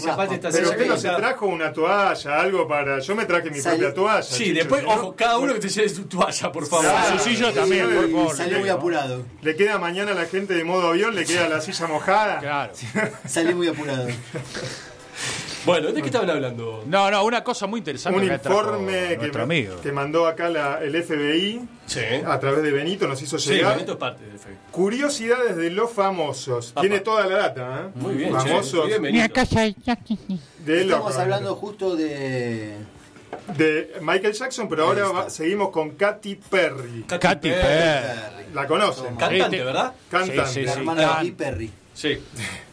Pero usted no se trajo una toalla, algo para. Yo me traje mi propia toalla. Sí, Chicho, después, no- ojo, cada uno que te lleve su toalla, por favor. Claro. su silla también, por favor. Salió muy apurado. Le queda mañana a la gente de modo avión, le queda la silla mojada. claro. Salió muy apurado. [laughs] Bueno, ¿de qué estaban hablando? No, no, una cosa muy interesante Un que informe que, nuestro amigo. que mandó acá la- el FBI Sí. a través de Benito, nos hizo Sí, llegar. Benito es parte del FE. Curiosidades de los famosos. Papá. Tiene toda la data, ¿eh? Muy bien, Famosos che. Bien, de los Estamos hablando justo de. de Michael Jackson, pero ahora va- seguimos con Katy Perry. Katy Perry. La conocen. Cantante, ¿verdad? Cantante. Sí, sí, La sí. hermana de Lee Perry. Sí. [laughs]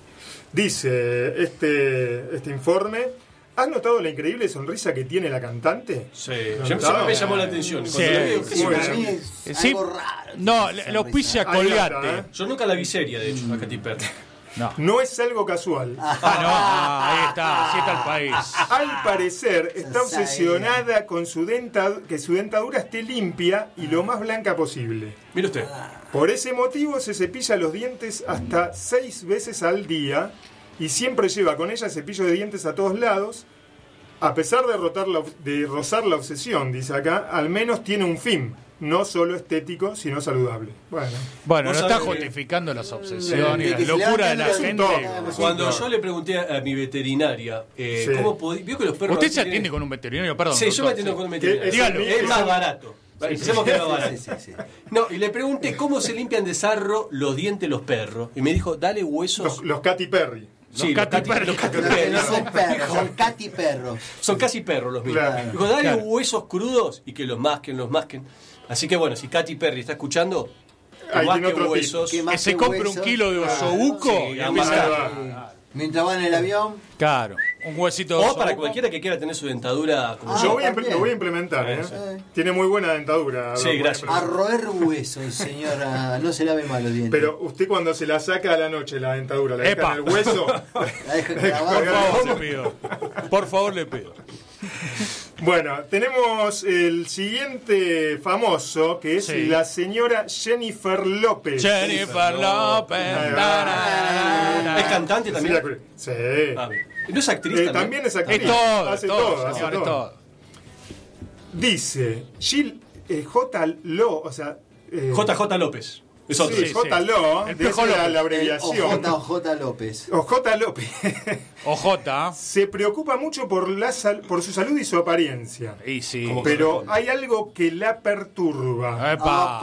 Dice este, este informe ¿Has notado la increíble sonrisa que tiene la cantante? Sí, ya me llamó la atención. Sí, sí, muy para bien. mí es Sí. algo raro, No, lo auspicia Colgate. está, ¿eh? Yo nunca la vi seria, de hecho, a Katy Perry. No. No es algo casual. Ah, no, ah, ahí está, así está el país. Al parecer está obsesionada con su dentadura, que su dentadura esté limpia y lo más blanca posible. Mire usted. Por ese motivo se cepilla los dientes hasta seis veces al día y siempre lleva con ella cepillo de dientes a todos lados. A pesar de, rotar la de rozar la obsesión, dice acá, al menos tiene un fin, no solo estético, sino saludable. Bueno, Bueno, no está que- justificando las obsesiones que se locuras de la levantan gente. Cuando yo le pregunté a mi veterinaria, eh, Sí. ¿cómo podía? Vio que los perros. Usted se tienen- atiende con un veterinario, perdón. Sí, yo doctor, me atiendo con un veterinario. Dígalo. Es más barato. Sí, Pensemos sí. que es más barato. Sí, sí, No, y le pregunté cómo se limpian de sarro los dientes los perros. Y me dijo, dale huesos. Los, los Katy Perry. Sí, los Katy Perry. Los Katy [laughs] Perry. No son perros, son Katy perros. Son casi perros los mismos. Claro. Dijo, dale Claro. huesos crudos y que los masquen, los masquen. Así que bueno, si Katy Perry está escuchando, que otro tip. huesos. Que Que se compre un kilo de Claro. osobuco Sí, y Mientras va en el avión. Claro, un huesito de O para cualquiera que quiera tener su dentadura como Yo yo. voy a, impl- lo voy a implementar, ¿eh? Tiene muy buena dentadura. Sí, gracias. A roer huesos, señora. No se lave mal los dientes. Pero usted cuando se la saca a la noche la dentadura, la deja Epa. en el hueso. [laughs] La deja Por favor, le pido. Por favor, le pido. Bueno, tenemos el siguiente famoso, que es Sí. la señora Jennifer López. Jennifer López. ¿Es cantante también? Sí. Ah, bien. ¿No es actriz Eh, también? es actriz. Es todo, hace todo, todo, hace señor, todo. todo. Dice Jill eh, J. Lo, o sea. eh, JJ López. Es otro. Sí, J. Esa era López. la abreviación. O J. López. O J. López. OJ. Se preocupa mucho por, la sal- por su salud y su apariencia. Y sí. Pero hay algo que la perturba. Epa.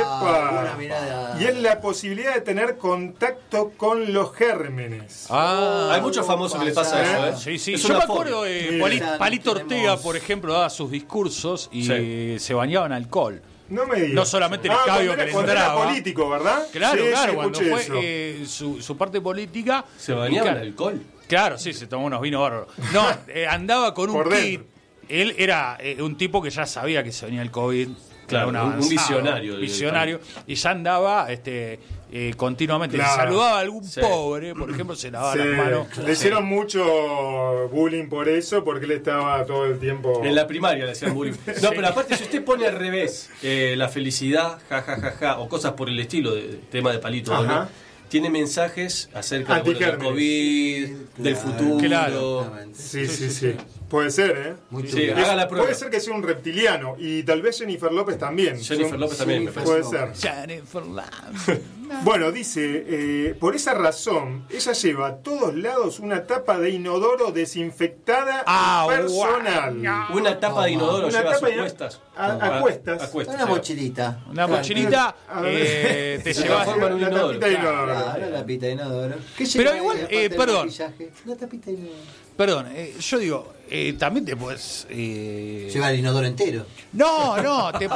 Epa. Una mirada. Y es la posibilidad de tener contacto con los gérmenes. Ah. Hay muchos famosos que le pasa eso, ¿eh? Sí, sí. Es Yo me acuerdo de Palito Ortega, por ejemplo, daba sus discursos y Sí. se bañaban alcohol. No me digas. No solamente el Ah, escabio que le entraba. político, ¿verdad? Claro, Sí, claro, sí, cuando fue eso. eh, su, su parte política. ¿Se bañaba en claro, alcohol? Claro, sí, se tomó unos vinos bárbaros. No, [laughs] eh, andaba con un Por kit. dentro. Él era eh, un tipo que ya sabía que se venía el COVID. Claro, era un- visionario Visionario. Y ya andaba este, eh, continuamente. Claro. Si saludaba a algún Sí. pobre, por ejemplo, se lavaba Sí, las manos. Le hicieron mucho bullying por eso, porque él estaba todo el tiempo. En la primaria le hacían bullying. [laughs] No, pero aparte, si usted pone al revés eh, la felicidad, ja, ja, ja, ja, o cosas por el estilo, de, tema de palito, Ajá. ¿no? tiene mensajes acerca bueno, del. COVID, del futuro. Claro. Sí, sí, sí. Puede ser, ¿eh? Muy Sí, haga la prueba. Puede ser que sea un reptiliano y tal vez Jennifer López también. Jennifer López también, parece. Puede ser. Jennifer López. [laughs] Bueno, dice, eh, por esa razón, ella lleva a todos lados una tapa de inodoro desinfectada Ah, y personal. Una tapa de inodoro Una lleva tapa cuestas. a- a cuestas. A cuestas, Una lleva. mochilita. Una mochilita A ver. eh, [laughs] te en un La inodoro. tapita de inodoro. Claro, la tapita de inodoro. ¿Qué Pero lleva igual, eh, perdón. Una tapita de inodoro. Perdón, eh, yo digo, eh, también te puedes. eh, Lleva el inodoro entero. No, no, te,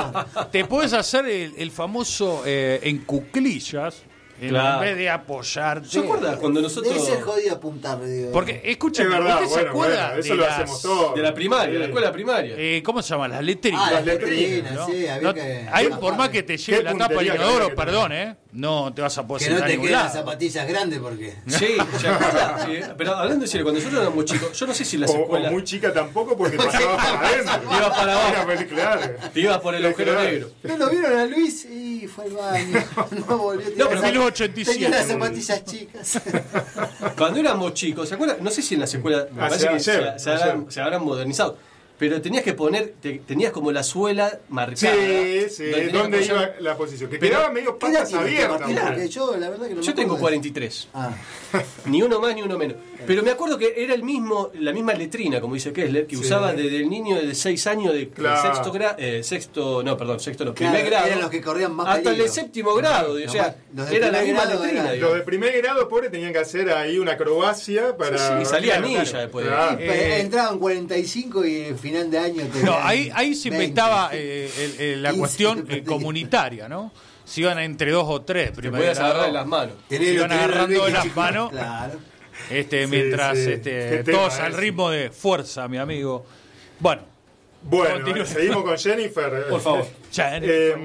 te puedes hacer el, el famoso eh, en cuclillas en Claro. vez de apoyarte. ¿Se acuerda cuando nosotros... Debe ser jodido apuntar, digo. Porque, escuchen, Es verdad, ¿usted se bueno, acuerda bueno, eso de lo las- hacemos todos. De la primaria, Sí. de la escuela primaria. eh, ¿Cómo se llama? Las letrinas. Ah, las letrinas, ¿no? sí, había No, que... ahí, Ah, por más que te lleve la tapa que inodoro, perdón, ¿eh? No te vas a poder Que no te queden las lado. zapatillas grandes porque... Sí, [laughs] ¿se acuerda? Sí, pero hablando en serio, cuando nosotros éramos chicos, yo no sé si las O, o escuelas muy chica tampoco porque [laughs] pasaba para adentro. Iba para abajo. Claro. te ibas por el agujero negro. ¿No lo vieron a Luis? Y fue al baño. [laughs] No volvió. No, pero Tenía 1987. Tenía las zapatillas chicas. Cuando éramos chicos, ¿se acuerdan? No sé si en las escuelas, me Hace parece que ayer, se, se habrán, se habrán modernizado. Pero tenías que poner, te- tenías como la suela marcada. Sí, sí, tenías que ¿dónde apoyar- iba la posición? Que Pero- quedaba medio ¿Qué edad patas abiertas. Yo, la verdad que no me tengo acuerdo. 43. Ah, [laughs] Ni uno más ni uno menos. Pero me acuerdo que era el mismo, la misma letrina, como dice Kessler, que Sí. usaba desde el niño de 6 años de Claro. sexto grado, sexto, no, perdón, sexto no, Claro, primer grado. eran los que corrían más Hasta el séptimo grado, o Los sea, de era la misma letrina. Los de primer grado, pobre, tenían que hacer ahí una acrobacia para. Sí, sí, y salía Claro, ninja claro. después. Eh, entraban 45 y en final de año No, ahí, ahí se 20. inventaba eh, el- el- la 15 [laughs] cuestión eh, comunitaria, ¿no? Se iban entre dos o tres. Te primer podías agarrar de las manos. Tenés iban agarrando de las manos. Claro. Este, Sí, mientras sí. este, todos al ritmo de fuerza, mi amigo. Bueno, Bueno, seguimos con Jennifer. Por favor. Eh,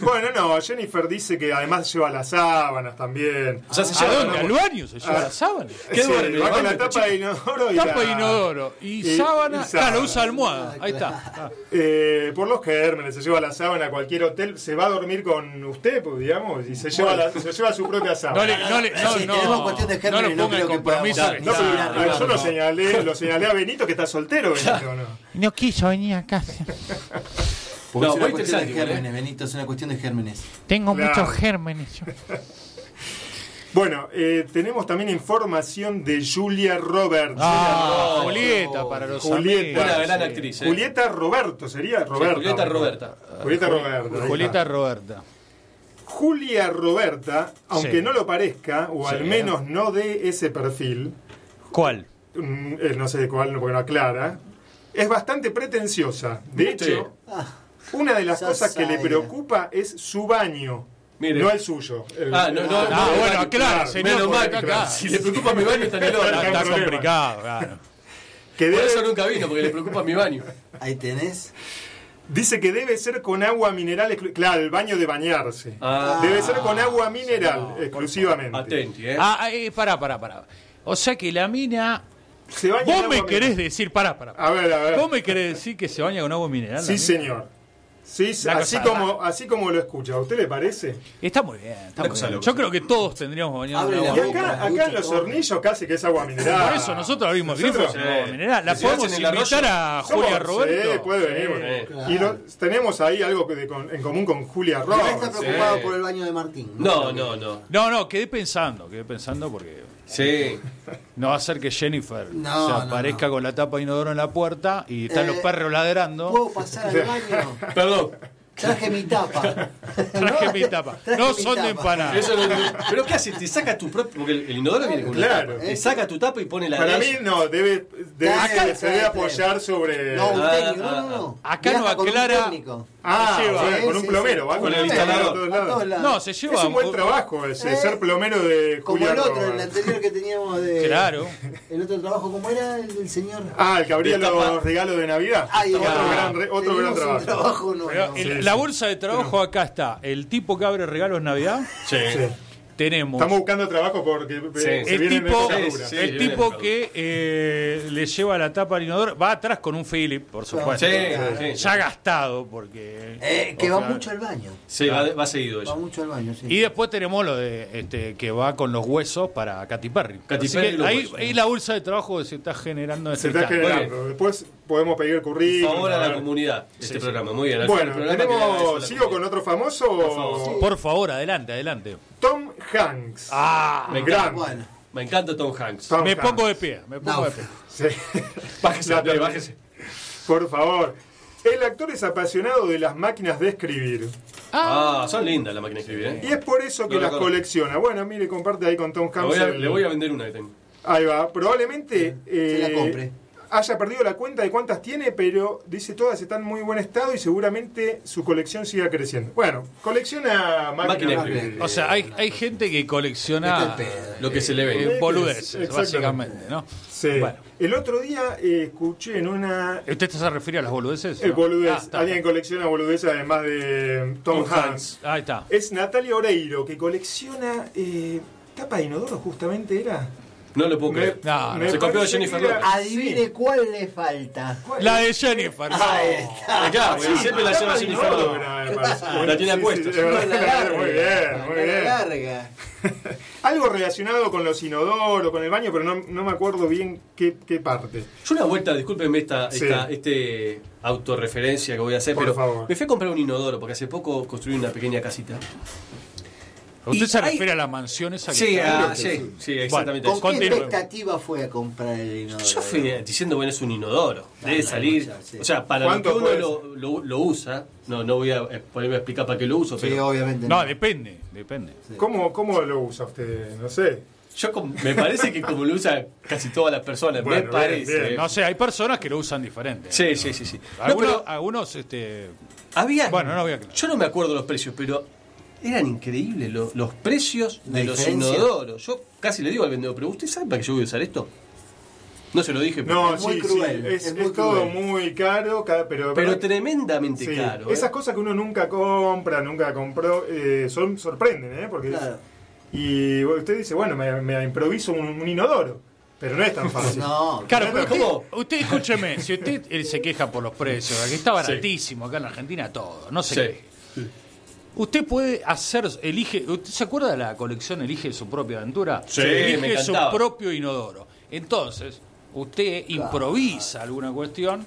bueno, no, Jennifer dice que además lleva las sábanas también. O sea, se lleva- ¿A dónde? ¿Al baño se lleva las sábanas? ¿Qué ¿Qué duerme? va ¿El con la tapa de inodoro y Tapa de inodoro. Y, sábana, claro, usa almohada. Ahí está. Ah. Eh, por los gérmenes, se lleva la sábana a cualquier hotel, se va a dormir con usted, pues, digamos, y se lleva, la- se lleva su propia sábana. No le, no le, no, Si no, tenemos cuestión de no gérmenes, lo no ponga en compromiso. yo lo señalé, lo señalé a Benito que está soltero, Benito, ¿no? No quiso venir a casa. Porque No, es una cuestión de ¿eh? gérmenes, Benito, es una cuestión de gérmenes. Tengo Claro. muchos gérmenes. yo. [laughs] Bueno, eh, tenemos también información de Julia Roberts. Ah, Julieta, para los Julieta. Una gran sí. actriz. ¿eh? Julieta Roberto, sería Roberta. Julieta Roberta. Julieta Roberta. Julieta. Roberta. Julia Roberta, aunque Sí. no lo parezca, o Sí. al menos no de ese perfil, ¿Cuál? mm, eh, no sé de cuál, porque no aclara, es bastante pretenciosa. De hecho, Ah, una de las cosas que le preocupa es su baño, Mire. no el suyo. El- Ah, no, no, el- no, Ah, no, bueno, no, claro, señor. Menos mal, acá. claro. Si le preocupa mi baño, está en el Está, otro. está complicado, claro. que Por debe- eso nunca vino, porque le preocupa mi baño. ahí tenés. Dice que debe ser con agua mineral, claro, el baño de bañarse. Ah. debe ser con agua mineral exclusivamente. Atenti, ¿eh? Ah, eh, pará, pará, pará. O sea que la mina. Se baña Vos me mineral. querés decir, pará, pará. A ver, a ver. Vos me querés decir que se baña con agua mineral. Sí, mina? señor. Sí, Una así cosa como, así como lo escucha. ¿A usted le parece? Está muy bien, está muy bien. Yo creo que todos tendríamos bañado la agua Y acá, acá en los hornillos casi que es agua mineral. Por eso nosotros abrimos el Nosotros- grifo con agua mineral. La podemos invitar a Somos- Julia Roberto. Sí, puede venir. Sí, bueno. Y lo- tenemos ahí algo que de con- en común con Julia No está preocupado Sí. por el baño de Martín. No, no, no. No, no, quedé pensando, quedé pensando porque Sí. no va a ser que Jennifer No, se no, aparezca con la tapa de inodoro en la puerta y están Eh, los perros ladrando. ¿Puedo pasar al [laughs] baño? Perdón. Traje mi tapa. Traje mi tapa. Traje No mi son de. Eso no- ¿Pero qué hace? Te saca tu propio. Porque el, el inodoro viene con una Claro. tapa. Te saca tu tapa y pone la Para de mí ella. no, debe, debe Acá- se debe apoyar sobre... No, un técnico. No, ah, no, no. Acá no con un aclara- técnico. Ah, Se lleva. Sí, con un sí, plomero, sí. va Con el instalador. todos A todos lados. lados. No, se lleva Es un buen trabajo ese, Eh, ser plomero de Como Julia el otro, Roberts. el anterior que teníamos de. Claro. El otro trabajo, ¿cómo era el del señor? Ah, el que abría los regalos de Navidad. Ahí otro está. gran, re- otro gran trabajo. trabajo no, Pero no. el- Sí, la bolsa de trabajo acá está. El tipo que abre regalos en Navidad. Sí. Tenemos Estamos buscando trabajo porque eh, Sí. se el tipo, Sí, el tipo que eh, le lleva la tapa al inodoro. Va atrás con un Philip, por supuesto. Sí, sí. Ya gastado, porque. Eh, que va sea, mucho al baño. Sí, va, va seguido Va ella. mucho al baño, sí. Y después tenemos lo de este que va con los huesos para Katy Perry. Katy Así Perry que ahí, huesos. ahí la bolsa de trabajo se está generando en Se este está generando. Después podemos pedir currículum. favor a la comunidad este Sí, sí. programa. Muy bien. Bueno, que eso tenemos, sigo con otro famoso. Por favor, adelante, adelante. Tom Hanks. Ah, Me encanta. Bueno, Me encanta Tom Hanks. Tom me Hanks. pongo de pie, me [laughs] pongo No. de pie. Sí. Bájese, bájese. Por favor. El actor es apasionado de las máquinas de escribir. Ah, son lindas las máquinas de escribir, Y ¿eh? es por eso que No, las colecciona. Bueno, mire, comparte ahí con Tom Le Hanks. voy, a, el- le voy a vender una que tengo. Ahí va. Probablemente se la eh, compre. Haya perdido la cuenta de cuántas tiene, pero dice todas están en muy buen estado y seguramente su colección siga creciendo. Bueno, colecciona máquinas Máquina de. O sea, hay, hay gente que colecciona Lo que se le ve. eh, boludeces, básicamente, ¿no? Sí. Bueno. El otro día eh, escuché en una ¿Usted se refiere a las boludeces? El boludez. Ah, está. Alguien colecciona boludeces además de Tom, Tom Hanks. Hanks. Ahí está. Es Natalia Oreiro, que colecciona eh, tapa de inodoro, justamente era. No lo puedo creer. No, Me Se copió de Jennifer Lopez. adivine cuál le falta. La de Jennifer. Ahí está. Ah, claro, siempre la lleva Jennifer parece. La tiene Sí, sí, apuesta. sí, es verdad. No la larga, muy bien, muy no la bien. larga. Algo relacionado con los inodoros, con el baño, pero no, no me acuerdo bien qué, qué parte. Yo una vuelta, discúlpenme esta, Sí. esta este autorreferencia que voy a hacer, Por pero favor. me fui a comprar un inodoro porque hace poco construí una pequeña casita. ¿Usted Y se hay- refiere a la mansión esa que Sí, está? ah, sí, sí, exactamente. Bueno, ¿Con qué expectativa fue a comprar el inodoro? Yo fui diciendo, bueno, es un inodoro. Debe no, salir. sí. O sea, para lo que ¿Cuánto uno lo, lo- lo usa, no, no voy a eh, ponerme a explicar para qué lo uso, Sí, pero obviamente. No, depende, depende. ¿Cómo, ¿Cómo lo usa usted? No sé. yo com- me parece que como lo usa casi todas las personas, Bueno, me parece. bien. No sé, hay personas que lo usan diferente. Sí, sí, sí, sí. No, Algunos, pero algunos este, había. Bueno, no voy a- Yo no me acuerdo los precios, pero eran increíbles lo- los precios de La los diferencia. inodoros. Yo casi le digo al vendedor, pero ¿usted sabe para qué yo voy a usar esto? No se lo dije, pero, No, sí, sí, es, es todo muy caro, ca- pero... pero tremendamente Sí, caro. ¿eh? Esas cosas que uno nunca compra, nunca compró, eh, son sorprenden, ¿eh? Porque Claro. Y usted dice, bueno, me, me improviso un, un inodoro, pero no es tan fácil. [laughs] No, Claro, No, pero no, usted, usted, escúcheme, si usted él se queja por los precios, aquí está baratísimo, acá en Argentina todo, no se Sí. Usted puede hacer, elige, ¿usted se acuerda de la colección Elige su propia aventura? Sí, me elige su propio inodoro. Entonces, usted improvisa alguna cuestión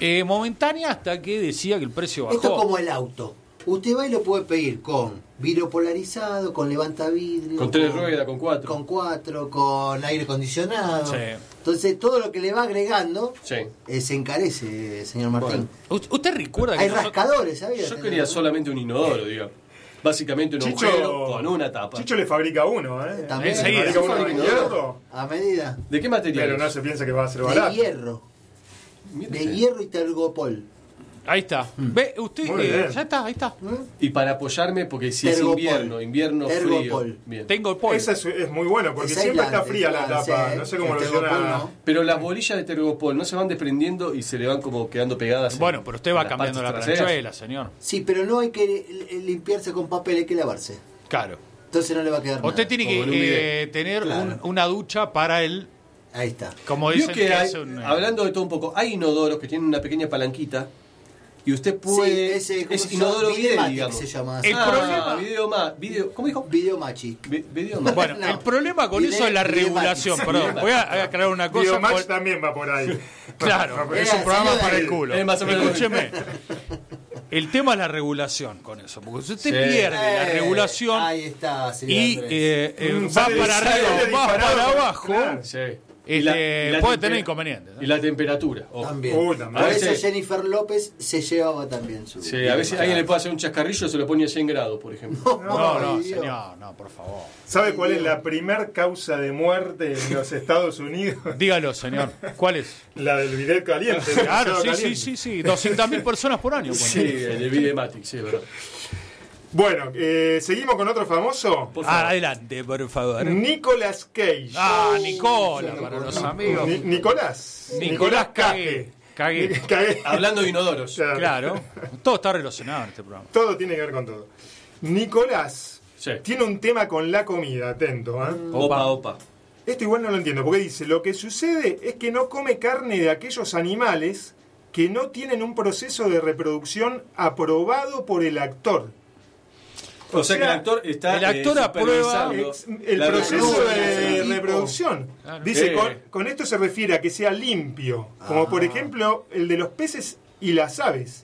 eh, momentánea hasta que decía que el precio bajó. Esto es como el auto. Usted va y lo puede pedir con vidrio polarizado, con levantavidrio. Con tres ruedas, con cuatro. Con cuatro, con aire acondicionado. Sí. Entonces, todo lo que le va agregando Sí. eh, se encarece, señor Martín. ¿Usted usted recuerda que Hay nosotros- rascadores, ¿sabía? Yo quería solamente un inodoro, diga. Básicamente un Chicho- agujero con una tapa. Chicho le fabrica uno, ¿eh? También. Le Enseguida. fabrica uno de hierro, A medida. ¿De qué material? pero no se piensa que va a ser De barato. hierro. De hierro y tergopol. Ahí está. Ve, usted, eh, ya está, ahí está. Y para apoyarme, porque si es Tergopol. invierno, invierno frío. Tergopol. Bien. Tengo el pollo. Esa es, es muy bueno, porque Es siempre está fría la tapa. sí, no sé cómo lo tergopol no. Pero las bolillas de tergopol no se van desprendiendo y se le van como quedando pegadas. en- Bueno, pero usted va cambiando la planchuela, señor. Sí, pero no hay que li- limpiarse con papel, hay que lavarse. Claro. Entonces no le va a quedar nada. Usted tiene que eh, tener Claro. un- una ducha para el, Ahí está. como dicen que que hay- es un... eh, hablando de todo un poco, hay inodoros que tienen una pequeña palanquita y usted puede. Sí, ese, ¿cómo es se llama? inodoro Videomatic digamos. se llama. El ah, problema- Video más. Video, ¿Cómo dijo? Video machi. Vi- Video más. Bueno, No. el problema con eso es la regulación. Perdón, voy a aclarar una cosa. Biomatch por- también va por ahí. [laughs] Claro, Pero es un programa para el culo. Es más o menos- Escúcheme. El tema es la regulación con eso. Porque si usted Sí. pierde la Eh, regulación Ahí está, señor y eh, eh, Mm, va para arriba o va para abajo, claro. Sí. Este, Y la- y la puede tener inconvenientes. ¿no? Y la temperatura. ojo. También. Uy, también. Por A eso veces- Jennifer López se llevaba también su. Sí, a veces alguien le puede hacer un chascarrillo, se lo pone a 100 grados, por ejemplo. No, no, señor, no, por favor. ¿Sabe cuál es la primer causa de muerte en los Estados Unidos? [laughs] Dígalo, señor. ¿Cuál es? La del bidet caliente. Claro, sí, sí, caliente. sí, sí. 200.000 personas por año. Sí, pone. el de Vidematic, sí, verdad. Bueno, eh, seguimos con otro famoso. Por favor. Adelante, por favor. Nicolas Cage. Ah, Nicola, para los amigos. Ni- Nicolás. Nicolás Cague. Cagué. Cagué. Cague. Hablando de inodoros. Claro. Claro. Todo está relacionado en este programa. Todo tiene que ver con todo. Nicolás Sí. tiene un tema con la comida, atento. ¿eh? Opa, opa. Esto igual no lo entiendo, porque dice, lo que sucede es que no come carne de aquellos animales que no tienen un proceso de reproducción aprobado por el actor. O sea que el actor está. el actor eh, aprueba supervisando Ex- el la proceso de reproducción. Claro. Dice, Eh. con, con esto se refiere a que sea limpio, como por ejemplo el de los peces y las aves.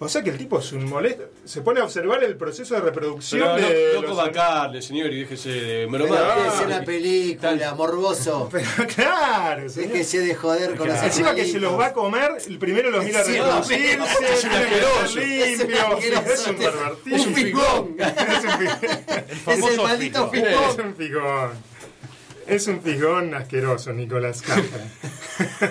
O sea que el tipo es un molesto, se pone a observar el proceso de reproducción Pero de no, los carne, señor, y déjese de Pero bromar. déjese la película, morboso. [laughs] Claro, señor. Déjese de joder con los Encima que se los va a comer, el primero los mira a Sí, reproducirse, no, es un asqueroso. Es un limpio, asqueroso. es un pervertido. Es un figón. [laughs] El Es el maldito figón. Es un figón. Es un figón asqueroso, Nicolás Cage. [laughs]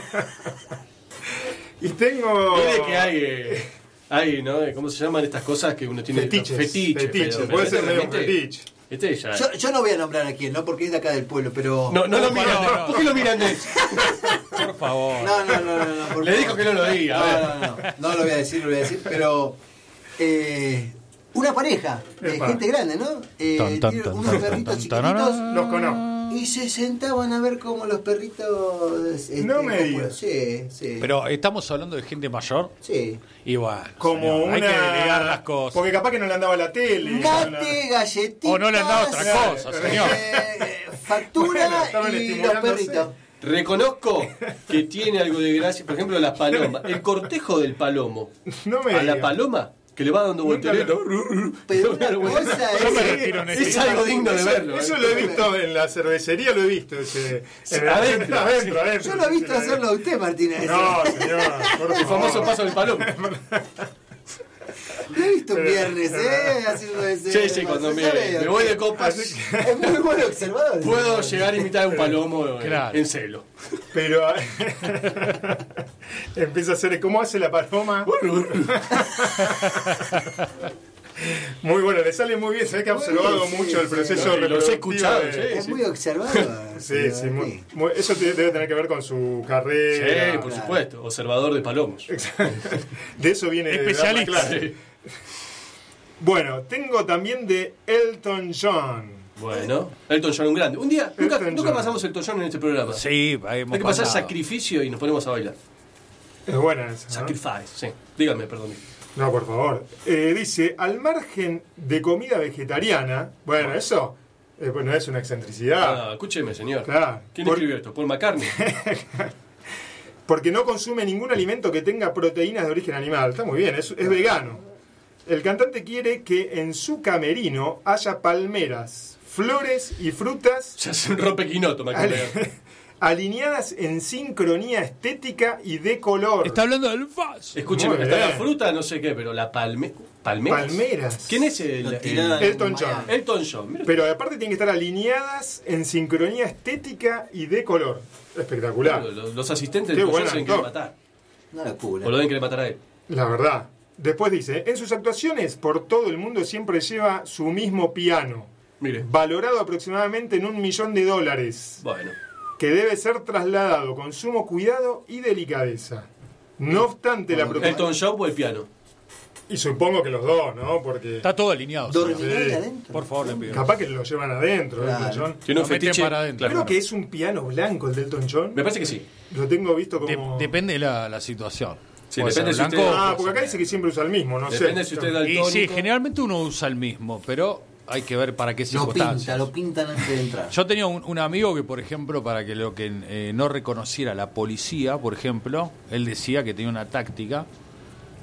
y tengo. Mire que hay. Eh, hay, ¿no? ¿Cómo se llaman estas cosas que uno tiene? Fetiches. Fetiches. Fetiches, pero- puede ser medio fetiche. Este ya. Yo, yo no voy a nombrar a quién, ¿no? Porque es de acá del pueblo, pero. No, no lo miran. no, no. ¿Por qué lo miran de Por favor. No, no, no, no, no, por Le favor. dijo que no lo diga, a ver. No, no, no, no lo voy a decir, lo voy a decir, pero eh, una pareja de Epa. gente grande, ¿no? Eh, Tan, tan, tiene tan, unos perritos chiquititos Los conozco. Y se sentaban a ver cómo los perritos. este, No me digas. Sí, sí. Pero estamos hablando de gente mayor. sí. Y bueno, Como señor, una. hay que delegar las cosas. Porque capaz que no le andaba la tele. Gate, galletitas. O no le han dado otra cosa, señor. eh, factura Bueno, y los perritos. Reconozco que tiene algo de gracia. Por ejemplo, las palomas. El cortejo del palomo. No me A la digas. paloma que le va dando Nunca voltereta. Pero una cosa es. algo digno de verlo. eso ¿eh? lo he visto en la cervecería, lo he visto. Ese, en- adentro. adentro, adentro. Yo lo he visto hacerlo a usted, Martínez. No, señor. por El famoso paso del palomo. [laughs] Lo he visto un viernes, ¿eh? Haciendo ese. Sí, sí, cuando me, me voy de copas, Es muy buen observador. puedo llegar a imitar a un palomo eh, Claro. en celo. Pero [laughs] empieza a hacer. ¿Cómo hace la paloma? [laughs] Muy bueno, le sale muy bien. Se ve que ha observado sí, mucho el sí, proceso sí, los he escuchado, de- sí, Es muy observador. Sí, sí, muy- muy- eso te- debe tener que ver con su carrera. Sí, por supuesto. Observador de palomos. De eso viene de Especialista. clase. [laughs] Bueno, tengo también de Elton John. Bueno, Elton John, un grande. Un día, nunca, Elton nunca John. pasamos Elton John en este programa. Sí, hemos Hay que pasar pasado. sacrificio y nos ponemos a bailar. Es buena esa. ¿no? Sacrifice, sí. Dígame, perdón. No, por favor. Eh, dice, al margen de comida vegetariana, bueno, eso eh, bueno, es una excentricidad. Ah, escúcheme, señor. Claro. ¿Quién Por- escribió esto? Paul McCartney. [laughs] Porque no consume ningún alimento que tenga proteínas de origen animal. Está muy bien, es, es vegano. El cantante quiere que en su camerino haya palmeras, flores y frutas [laughs] Se hace un rompequinoto, [laughs] alineadas en sincronía estética y de color. Está hablando del vaso. Escúcheme, está la fruta, no sé qué, pero la palme... ¿Palmeras? Palmeras. ¿Quién es el, el- Elton John. Elton John? Mira Pero aparte tienen que estar alineadas en sincronía estética y de color. Espectacular. los, los asistentes buen se deben matar. Una locura. O lo deben querer matar a él. La verdad. Después dice, en sus actuaciones por todo el mundo siempre lleva su mismo piano, Mire. valorado aproximadamente en un millón de dólares, Bueno. que debe ser trasladado con sumo cuidado y delicadeza. No obstante la ¿Elton preocupación... John o el piano? Y supongo que los dos, ¿no? Porque Está todo alineado. ¿Dormirá Sí. ahí adentro? Por favor, le pido. capaz que lo llevan adentro, ¿eh, Claro. Elton John? Tiene un Lo meten fetiche. para adentro. Creo que es un piano blanco el de Elton John. Me parece que sí. Lo tengo visto De- como... depende de la, la situación. Sí, depende ser si blanco usted- Ah, porque acá dice que siempre usa el mismo, no Depende sé. si usted es. Y sí, generalmente uno usa el mismo, pero hay que ver para qué Lo circunstancias. pinta, lo pintan antes de entrar. Yo tenía un, un amigo que, por ejemplo, para que lo que eh, no reconociera la policía, por ejemplo, él decía que tenía una táctica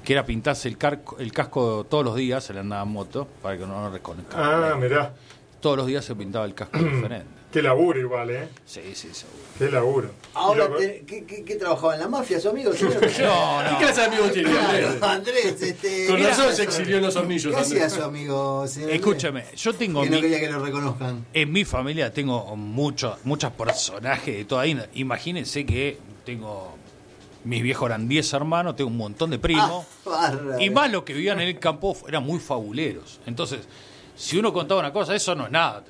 que era pintarse el, carco- el casco todos los días, se le andaba en moto, para que no lo reconozca. Ah, mirá. Todos los días se pintaba el casco [clears throat] diferente. Qué laburo igual, ¿eh? Sí, sí, seguro. Qué laburo. Ahora, Y lo- te- ¿qué, qué, qué trabajaba en la mafia su amigo? [laughs] señor? No, ¿Qué no. clase de amigo tiene, Claro, Andrés? Andrés, este. Con ¿qué razón se exilió en los hornillos, ¿Qué hacía su amigo? Escúchame, yo tengo Que no mi- quería que lo reconozcan. en mi familia tengo muchos muchos personajes de toda índole. Imagínense que tengo mis viejos eran 10 hermanos, tengo un montón de primos. Ah. Y más los que vivían en el campo eran muy fabuleros. Entonces, si uno contaba una cosa, eso no es nada.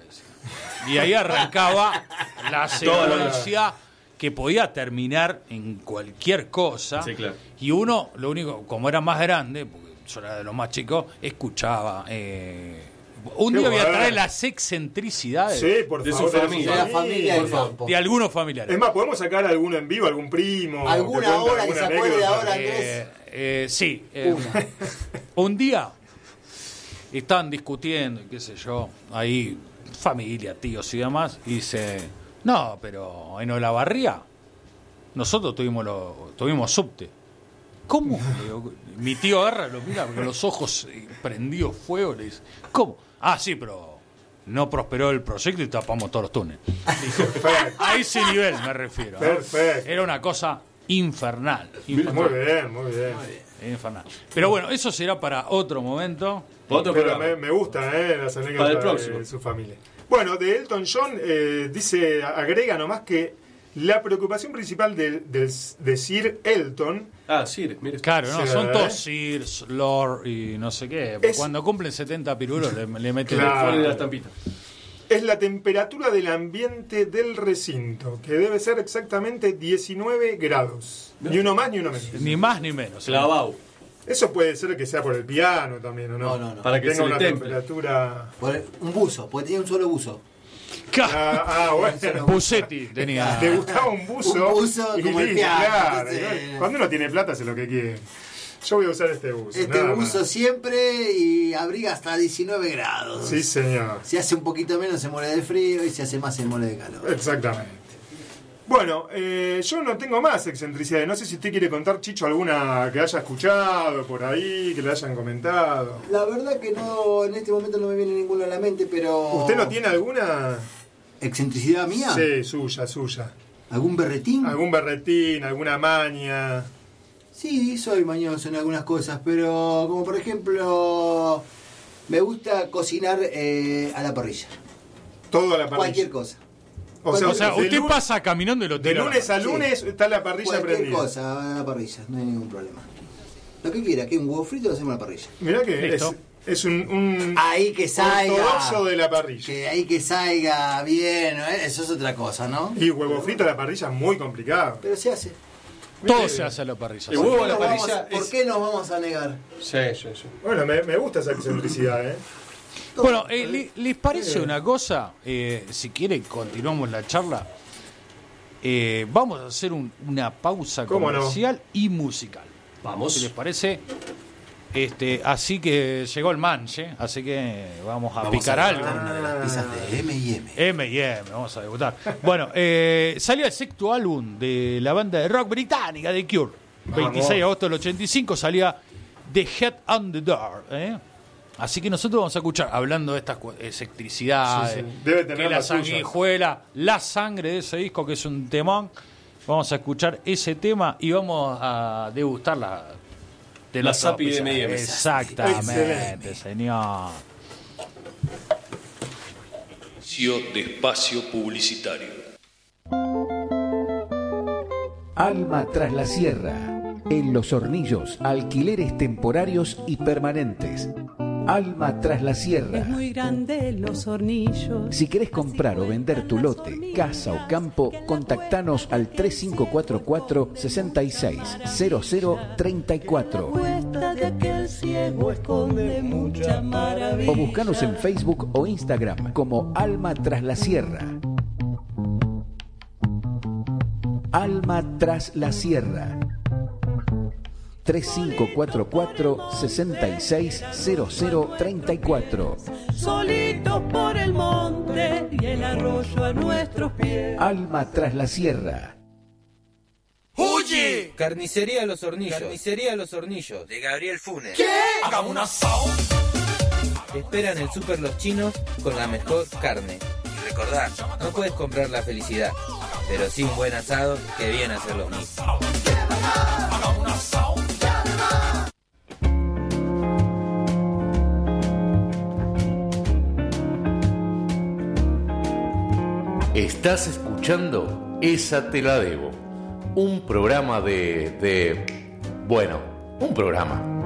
Y ahí arrancaba la secuencia que podía terminar en cualquier cosa. Sí, claro. Y uno, lo único, como era más grande, porque yo era de los más chicos, escuchaba. eh, un Qué día voy a traer las excentricidades Sí, por De su favor. familia. De la familia campo. de algunos familiares. Es más, podemos sacar alguno en vivo, algún primo. ¿Alguna hora que se acuerde anécdota. ahora? Andrés? Eh, eh, sí. eh, Una. un día estaban discutiendo, qué sé yo, ahí, familia, tíos y demás, y dice, no, pero en Olavarría nosotros tuvimos, lo, tuvimos subte. ¿Cómo? [laughs] Mi tío agarra, lo mira con los ojos eh, prendidos fuego, le dice, ¿cómo? Ah, sí, pero no prosperó el proyecto y tapamos todos los túneles. [laughs] A ese nivel me refiero. ¿no? Perfecto. Era una cosa infernal. infernal. Muy bien, muy bien. Infernal. Pero bueno, eso será para otro momento. Otro Pero me, me gustan ¿eh? las Para el anécdotas próximo. de su familia. Bueno, de Elton John eh, dice, agrega nomás que la preocupación principal de, del- de Sir Elton Ah, sí, mire. Claro, no, son ¿eh? todos Sears, Lord y no sé qué. Es- Cuando cumplen 70 pirulos le, le meten Claro. La estampita. Es la temperatura del ambiente del recinto, que debe ser exactamente 19 grados. Ni uno más ni uno menos. ni más ni menos. Clavao. Eso puede ser que sea por el piano también, ¿o no? No, no, no. Para que Tenga se una temple. temperatura... Por un buzo, porque tenía un solo buzo. Ah, ah, [laughs] bueno. Bucetti tenía. Te gustaba un buzo. Un buzo y como el listo, piano, claro. entonces- Cuando uno tiene plata hace lo que quiere. Yo voy a usar este buzo. Este buzo más. siempre y abriga hasta 19 grados. Sí, señor. Si hace un poquito menos se muere de frío y si hace más se muere de calor. Exactamente. Bueno, eh, yo no tengo más excentricidades. No sé si usted quiere contar, Chicho, alguna que haya escuchado por ahí, que le hayan comentado. La verdad que no, en este momento no me viene ninguna a la mente, pero... ¿Usted no tiene alguna? ¿Excentricidad mía? Sí, suya, suya. ¿Algún berretín? ¿Algún berretín, alguna maña? Sí, soy mañoso en algunas cosas, pero como por ejemplo, me gusta cocinar eh, a la parrilla. Todo a la parrilla. Cualquier cosa. O sea, O sea, de usted pasa caminando y lo De lunes a Sí. lunes está la parrilla Cualquier prendida. cosa a la parrilla, no hay ningún problema. Lo que quiera, que un huevo frito lo hacemos a la parrilla. Mirá que es, Listo. es un, un Ahí que salga. ortodoxo de la parrilla. Que ahí que salga bien, ¿eh? eso es otra cosa, ¿no? Y huevo frito a la parrilla es muy complicado. Pero se hace. Todo se hace a la parrilla. El huevo a la ¿Por qué nos parrilla vamos- ¿Por qué nos vamos a negar? Sí, sí, sí. Bueno, me, me gusta esa excentricidad, ¿eh? Bueno, eh, ¿le- ¿les parece una cosa? Eh, si quieren, continuamos la charla. Eh, vamos a hacer un- una pausa comercial y musical. Vamos. Si les parece. Este, así que llegó el manche, así que vamos a Vamos picar a algo. una de las pizzas de M&M. M y M, vamos a debutar. Bueno, eh, salió el sexto álbum de la banda de rock británica de Cure. Vamos. 26 de agosto del 85 salía The Head on the Door. ¿eh? Así que nosotros vamos a escuchar, hablando de estas excentricidades, Sí, sí. Debe tener que la suyas. sanguijuela, la sangre de ese disco que es un temón. Vamos a escuchar ese tema y vamos a degustar la de La Sapi de top. M&M. Exactamente, Excelente. señor. de espacio publicitario. Alma tras la sierra. En los hornillos, alquileres temporarios y permanentes. Alma tras la sierra. Es muy grande los hornillos. Si querés comprar o vender tu lote, casa o campo, contactanos al 3544 660034 Cuesta de aquel ciego esconde mucha maravilla. o buscanos en Facebook o Instagram como Alma tras la Sierra. Alma tras la Sierra. 3544 660034 Solitos por el monte y el arroyo a nuestros pies. Alma tras la Sierra. ¡Oye! Carnicería Los Hornillos. Carnicería Los Hornillos. De Gabriel Funes. ¿Qué? Hagamos un asado. Te esperan el Super Los Chinos con la mejor carne. Y recordá, no puedes comprar la felicidad, pero sí un buen asado que viene a ser lo mismo. Hagamos un asado. Estás escuchando Esa Te La Debo, un programa de, de... Bueno, un programa.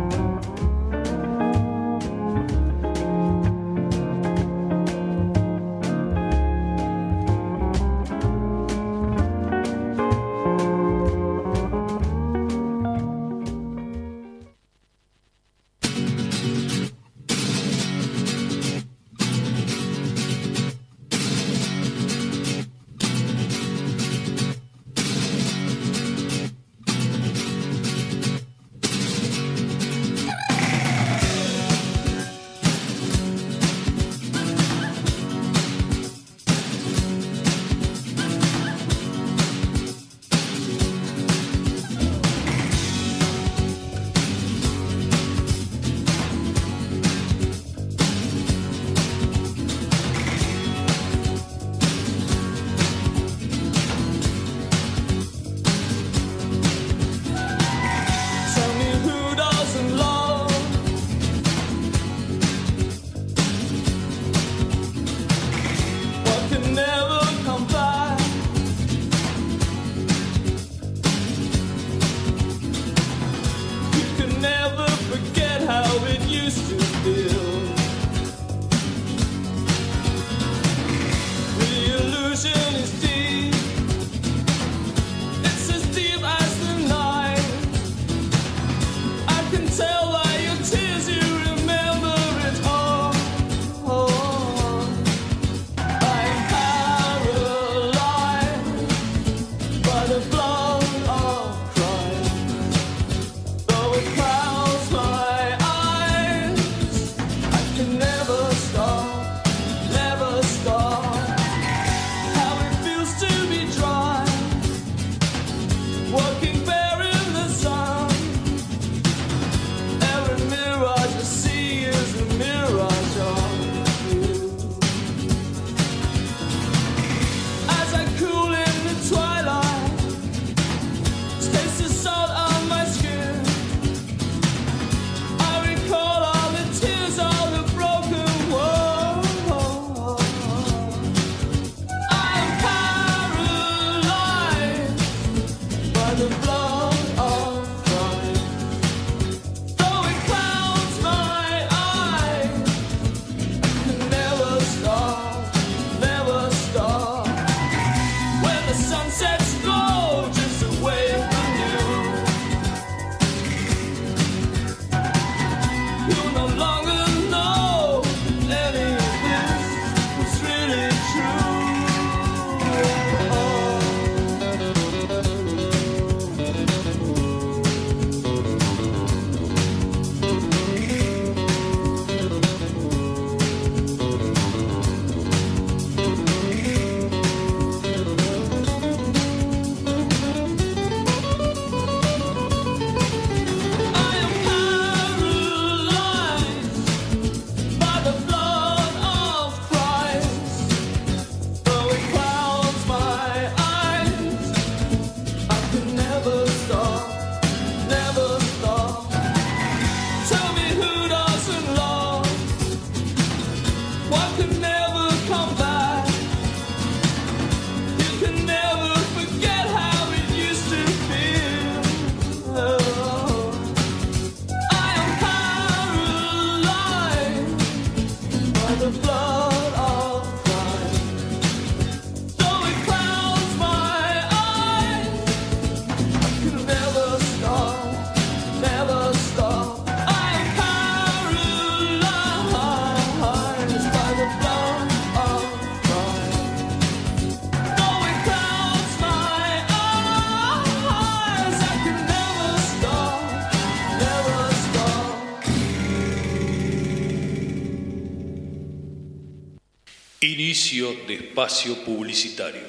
Inicio de espacio publicitario.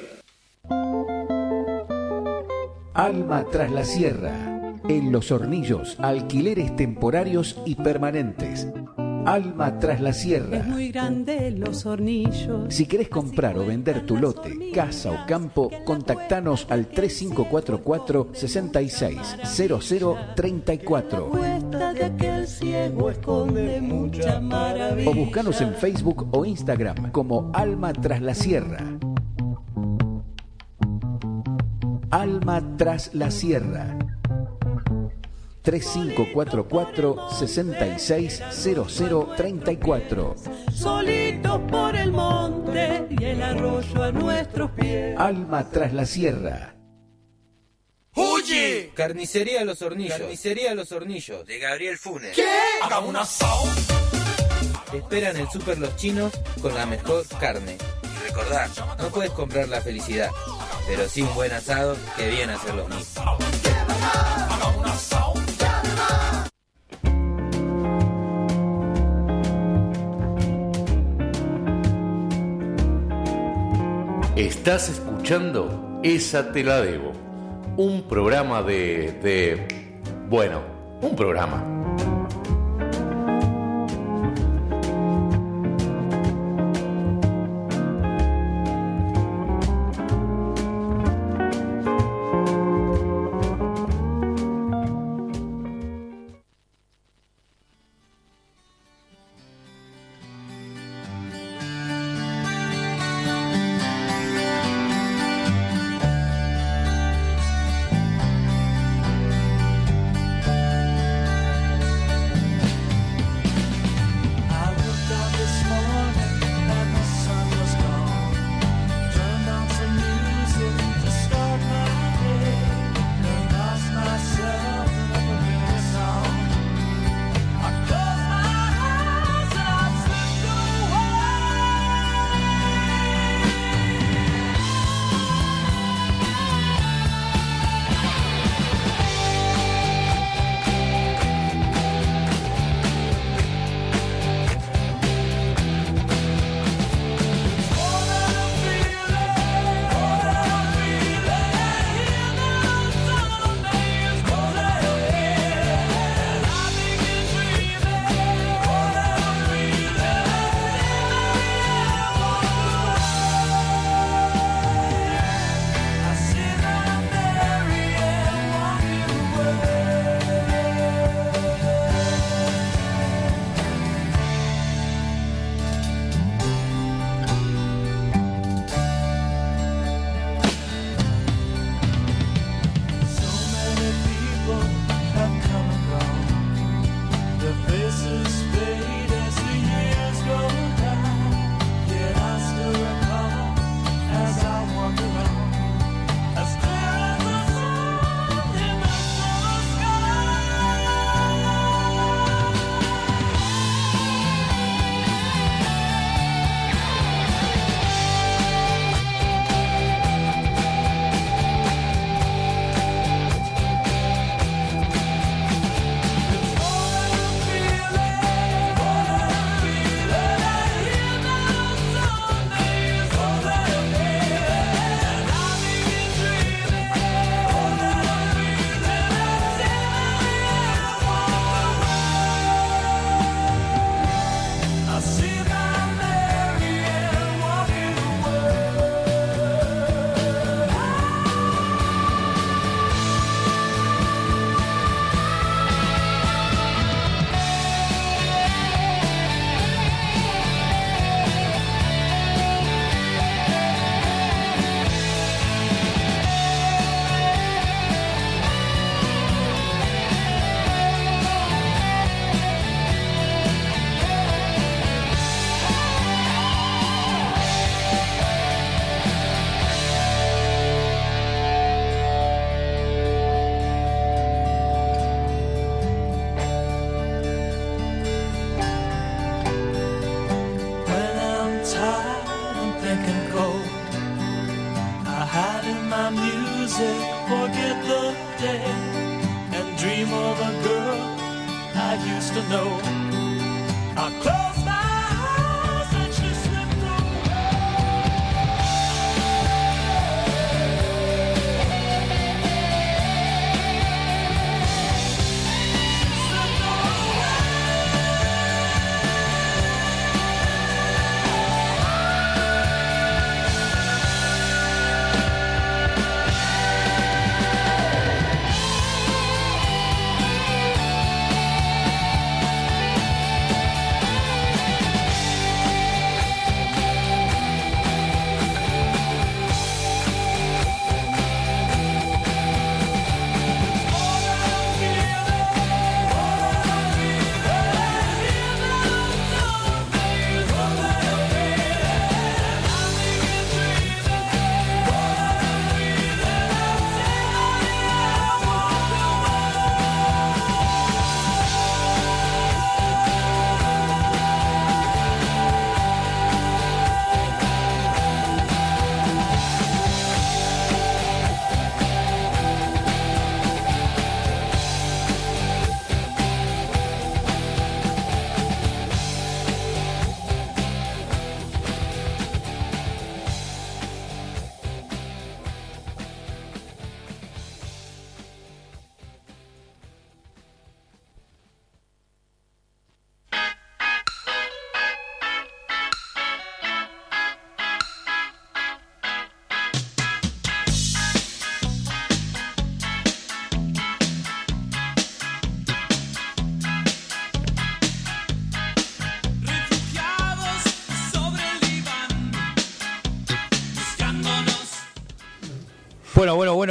Alma tras la sierra. En Los Hornillos, alquileres temporarios y permanentes. Alma tras la sierra. Es muy grande los hornillos. Si querés comprar o vender tu lote, casa o campo, contactanos al 3544 660034 De aquel ciego esconde mucha maravilla. o buscanos en Facebook o Instagram como Alma tras la sierra. Alma tras la sierra. 3544 660034 Solitos por el monte y el arroyo a nuestros pies. Alma tras la sierra. ¡Oye! Carnicería Los Hornillos. Carnicería Los Hornillos. De Gabriel Funes. ¿Qué? Hagamos un asado. Te esperan el Super Los Chinos con la mejor carne. Y recordá, no puedes comprar la felicidad, pero sí un buen asado que viene a ser lo mismo. Hagamos un asado. Estás escuchando Esa Te La Debo, un programa de, de... Bueno, un programa. Forget the day and dream of a girl I used to know.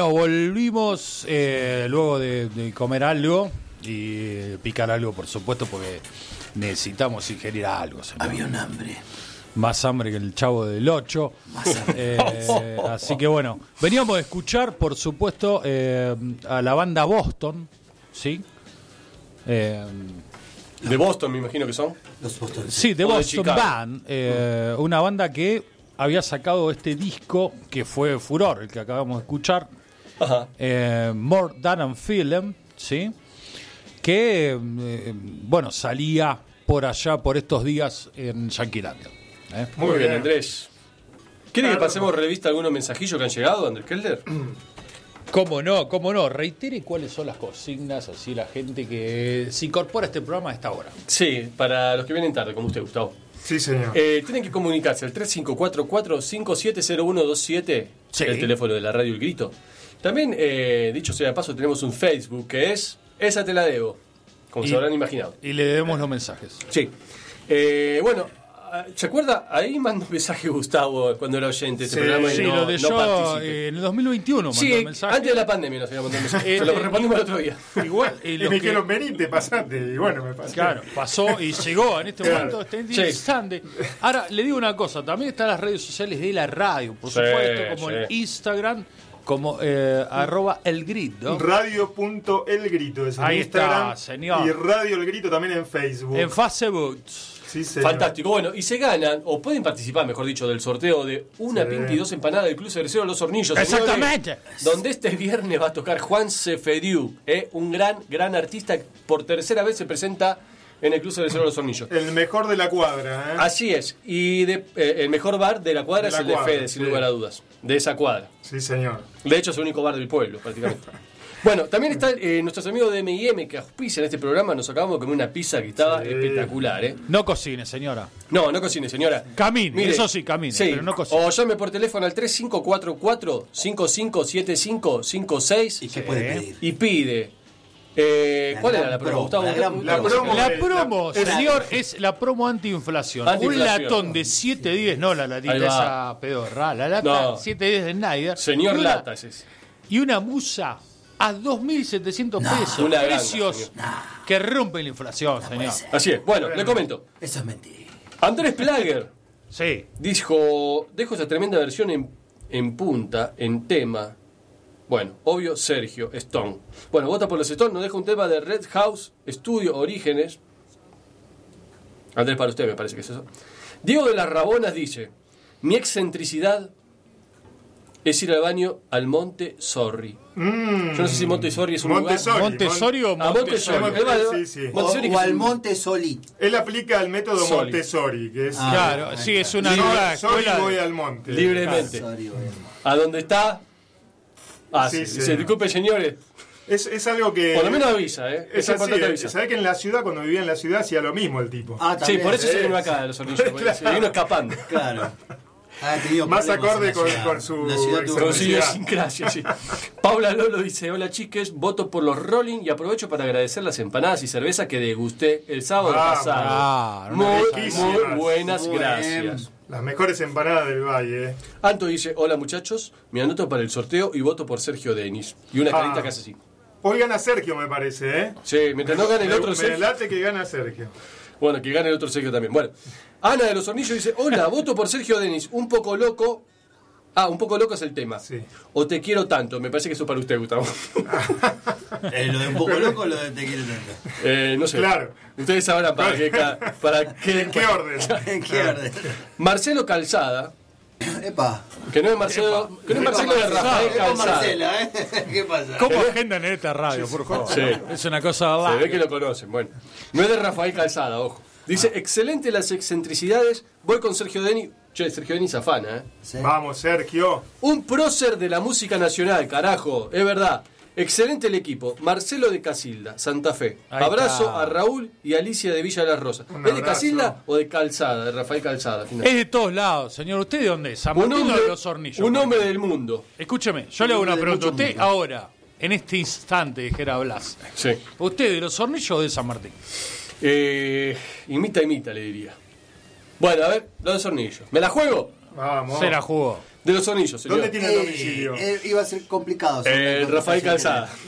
Bueno, volvimos eh, luego de, de comer algo y picar algo, por supuesto, porque necesitamos ingerir algo. Había un hambre. Más hambre que el chavo del 8. así que bueno, veníamos a escuchar, por supuesto, eh, a la banda Boston, ¿sí? Eh, De Boston, me imagino que son. Los Boston. Sí, O de Boston. Band, eh, una banda que había sacado este disco que fue furor, el que acabamos de escuchar, eh, More Than a Film, ¿sí? que, eh, bueno, salía por allá, por estos días en Yanquilandia. ¿eh? Muy, bien, Andrés. ¿Quiere que pasemos revista algunos mensajillos que han llegado, Andrés Kelder? [clears throat] ¿Cómo no? ¿Cómo no? Reitere cuáles son las consignas, así la gente que se incorpora a este programa a esta hora. Sí, para los que vienen tarde, como usted, Gustavo. Sí, señor. Eh, tienen que comunicarse al 3544-570127, el teléfono de la radio El Grito. También, eh, dicho sea de paso, tenemos un Facebook que es Esa te la debo, como Y- se habrán imaginado. Y le debemos los mensajes. Sí. Eh, bueno, ¿se acuerda? Ahí mandó un mensaje Gustavo cuando era oyente de este Sí, programa y sí, no, lo de no yo eh, en el 2021 mandó Sí, mensaje. antes de la pandemia nos había mandado un mensaje. [laughs] Eh, Se lo eh, respondimos el otro día. Igual, y [laughs] me que- dijeron, venite, pasate. Y bueno, me pasé. Claro, pasó y [laughs] llegó en este Claro. momento Sí. instante. Ahora, le digo una cosa, también están las redes sociales de la radio, por Sí, supuesto, como sí. el Instagram, como eh, arroba el grito. Radio.elgrito es en Ahí Instagram. está, señor. Y Radio El Grito también en Facebook. En Facebook. Sí, señor. Fantástico. Bueno, y se ganan, o pueden participar, mejor dicho, del sorteo de una Sí. pinta y dos empanadas del Club Cervecero Los Hornillos. señores, Exactamente. donde este viernes va a tocar Juan Seferiu, eh, un gran, gran artista que por tercera vez se presenta en el Club Cervecero Los Hornillos. El mejor de la cuadra. ¿eh? Así es. Y de- eh, el mejor bar de la cuadra De es el de Fede, sin sí. lugar a dudas. De esa cuadra. Sí, señor. De hecho, es el único bar del pueblo, prácticamente. [laughs] Bueno, también están eh, nuestros amigos de M&M que auspician este programa. Nos acabamos con una pizza que estaba espectacular, ¿eh? No cocine, señora. No, no cocine, señora. Camine, eso sí, camine, Sí, pero no cocine. O llame por teléfono al 3544-557556. ¿Y qué puede pedir? Y pide. Eh, ¿Cuál era la promo, Gustavo? La promo, señor, es la promo antiinflación. Antiinflación. Un latón de 710, no la latita esa pedorra, la lata No. 710 de Snyder. Señor una- Lata es ese. Y una musa a 2.700 pesos. Una ganga, Precios que rompen la inflación, señor. Así es. Bueno, le comento. Eso es mentira. Andrés Plager sí. dijo, dejo esa tremenda versión en, en punta, en tema. Bueno, obvio, Sergio Stone. Bueno, vota por los Stone, nos deja un tema de Red House, Estudio Orígenes. Andrés, para usted me parece que es eso. Diego de las Rabonas dice, mi excentricidad es ir al baño al Monte Sorry. Mm. Yo no sé si Monte Sorry es un Montessori, lugar. Montessori o Ah, Montessori. Monte- Él va- sí, sí. Montessori O, o al un- Monte Solí. Él aplica el método Soli. Montessori, que es... Ah, Claro, sí, es una nueva escuela. voy al monte. libremente. Sorry. ¿A dónde está? Ah, Sí, sí, sí. disculpe señores. Es, es algo que... Por lo menos avisa, ¿eh? Es Es así, importante eh, avisar. ¿Sabés que en la ciudad, cuando vivía en la ciudad, hacía lo mismo el tipo? Ah, Sí, también. por eso se vino acá de los hornillos, [laughs] porque se vino escapando. Claro. Más acorde con- su La ciudad tuvo Con su idiosincrasia, sí. [laughs] Paula Lolo dice, hola chiques, voto por los Rolling y aprovecho para agradecer las empanadas y cerveza que degusté el sábado pasado. Ah, muy, muy buenas, Muy gracias. Las mejores empanadas del valle. eh. Anto dice, hola muchachos, me anoto para el sorteo y voto por Sergio Denis. Y una Ah. carita que hace así. Hoy gana Sergio, me parece, ¿eh? Sí, mientras no gane el otro me, me Sergio. late que gana Sergio. Bueno, que gane el otro Sergio también. Bueno, Ana de los Hornillos dice, hola, voto por Sergio Denis, un poco loco. Ah, un poco loco es el tema. Sí. O te quiero tanto, me parece que eso es para usted, Gustavo. [laughs] Eh, lo de un poco loco o lo de te quiero tanto. Eh, no sé. Claro. Ustedes sabrán para qué. Para [laughs] qué, ¿En qué orden? [laughs] ¿En qué orden? Marcelo Calzada, Epa. que no es Marcelo, que no es Marcelo de Rafael Calzada. Marcela, ¿eh? ¿Qué pasa? ¿Cómo agendan en esta radio, por favor? Sí. Es una cosa Se ve que lo conocen. Bueno, no es de Rafael Calzada, ojo. Dice, excelente las excentricidades. Voy con Sergio Denis. Che, Sergio Denis afana, ¿eh? Sí. Vamos, Sergio. Un prócer de la música nacional, carajo, es verdad. Excelente el equipo. Marcelo de Casilda, Santa Fe. Ahí Abrazo está. a Raúl y Alicia de Villa de las Rosas. Un ¿Es de abrazo. Casilda o de Calzada? De Rafael Calzada. al final? Es de todos lados, señor. ¿Usted de dónde es? San un Martín o hombre, de los Hornillos. un hombre del mundo. Escúcheme, yo le hago Un una pregunta. Usted mundo. ahora, en este instante, dijera Blas, Sí. ¿usted de los Hornillos o de San Martín? Eh, imita, imita, le diría. Bueno, a ver, los hornillos. ¿Me la juego? Vamos. Se la jugó. De los hornillos, señor. ¿Dónde tiene el Eh, domicilio? eh, iba a ser complicado. Eh, Rafael Calzada. [laughs]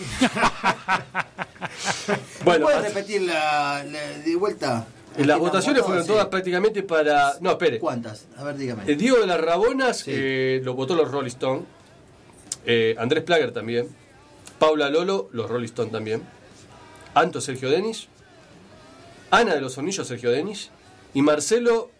¿Puedes bueno, repetir la, la- de vuelta? las votaciones fueron sí. todas prácticamente para. No, espere. ¿Cuántas? A ver, dígame. El Diego de las Rabonas Sí. eh, lo votó los Rolling Stone. Eh, Andrés Plager también. Paula Lolo, los Rolling Stone también. Anto Sergio Denis. Ana de los Hornillos Sergio Denis. Y Marcelo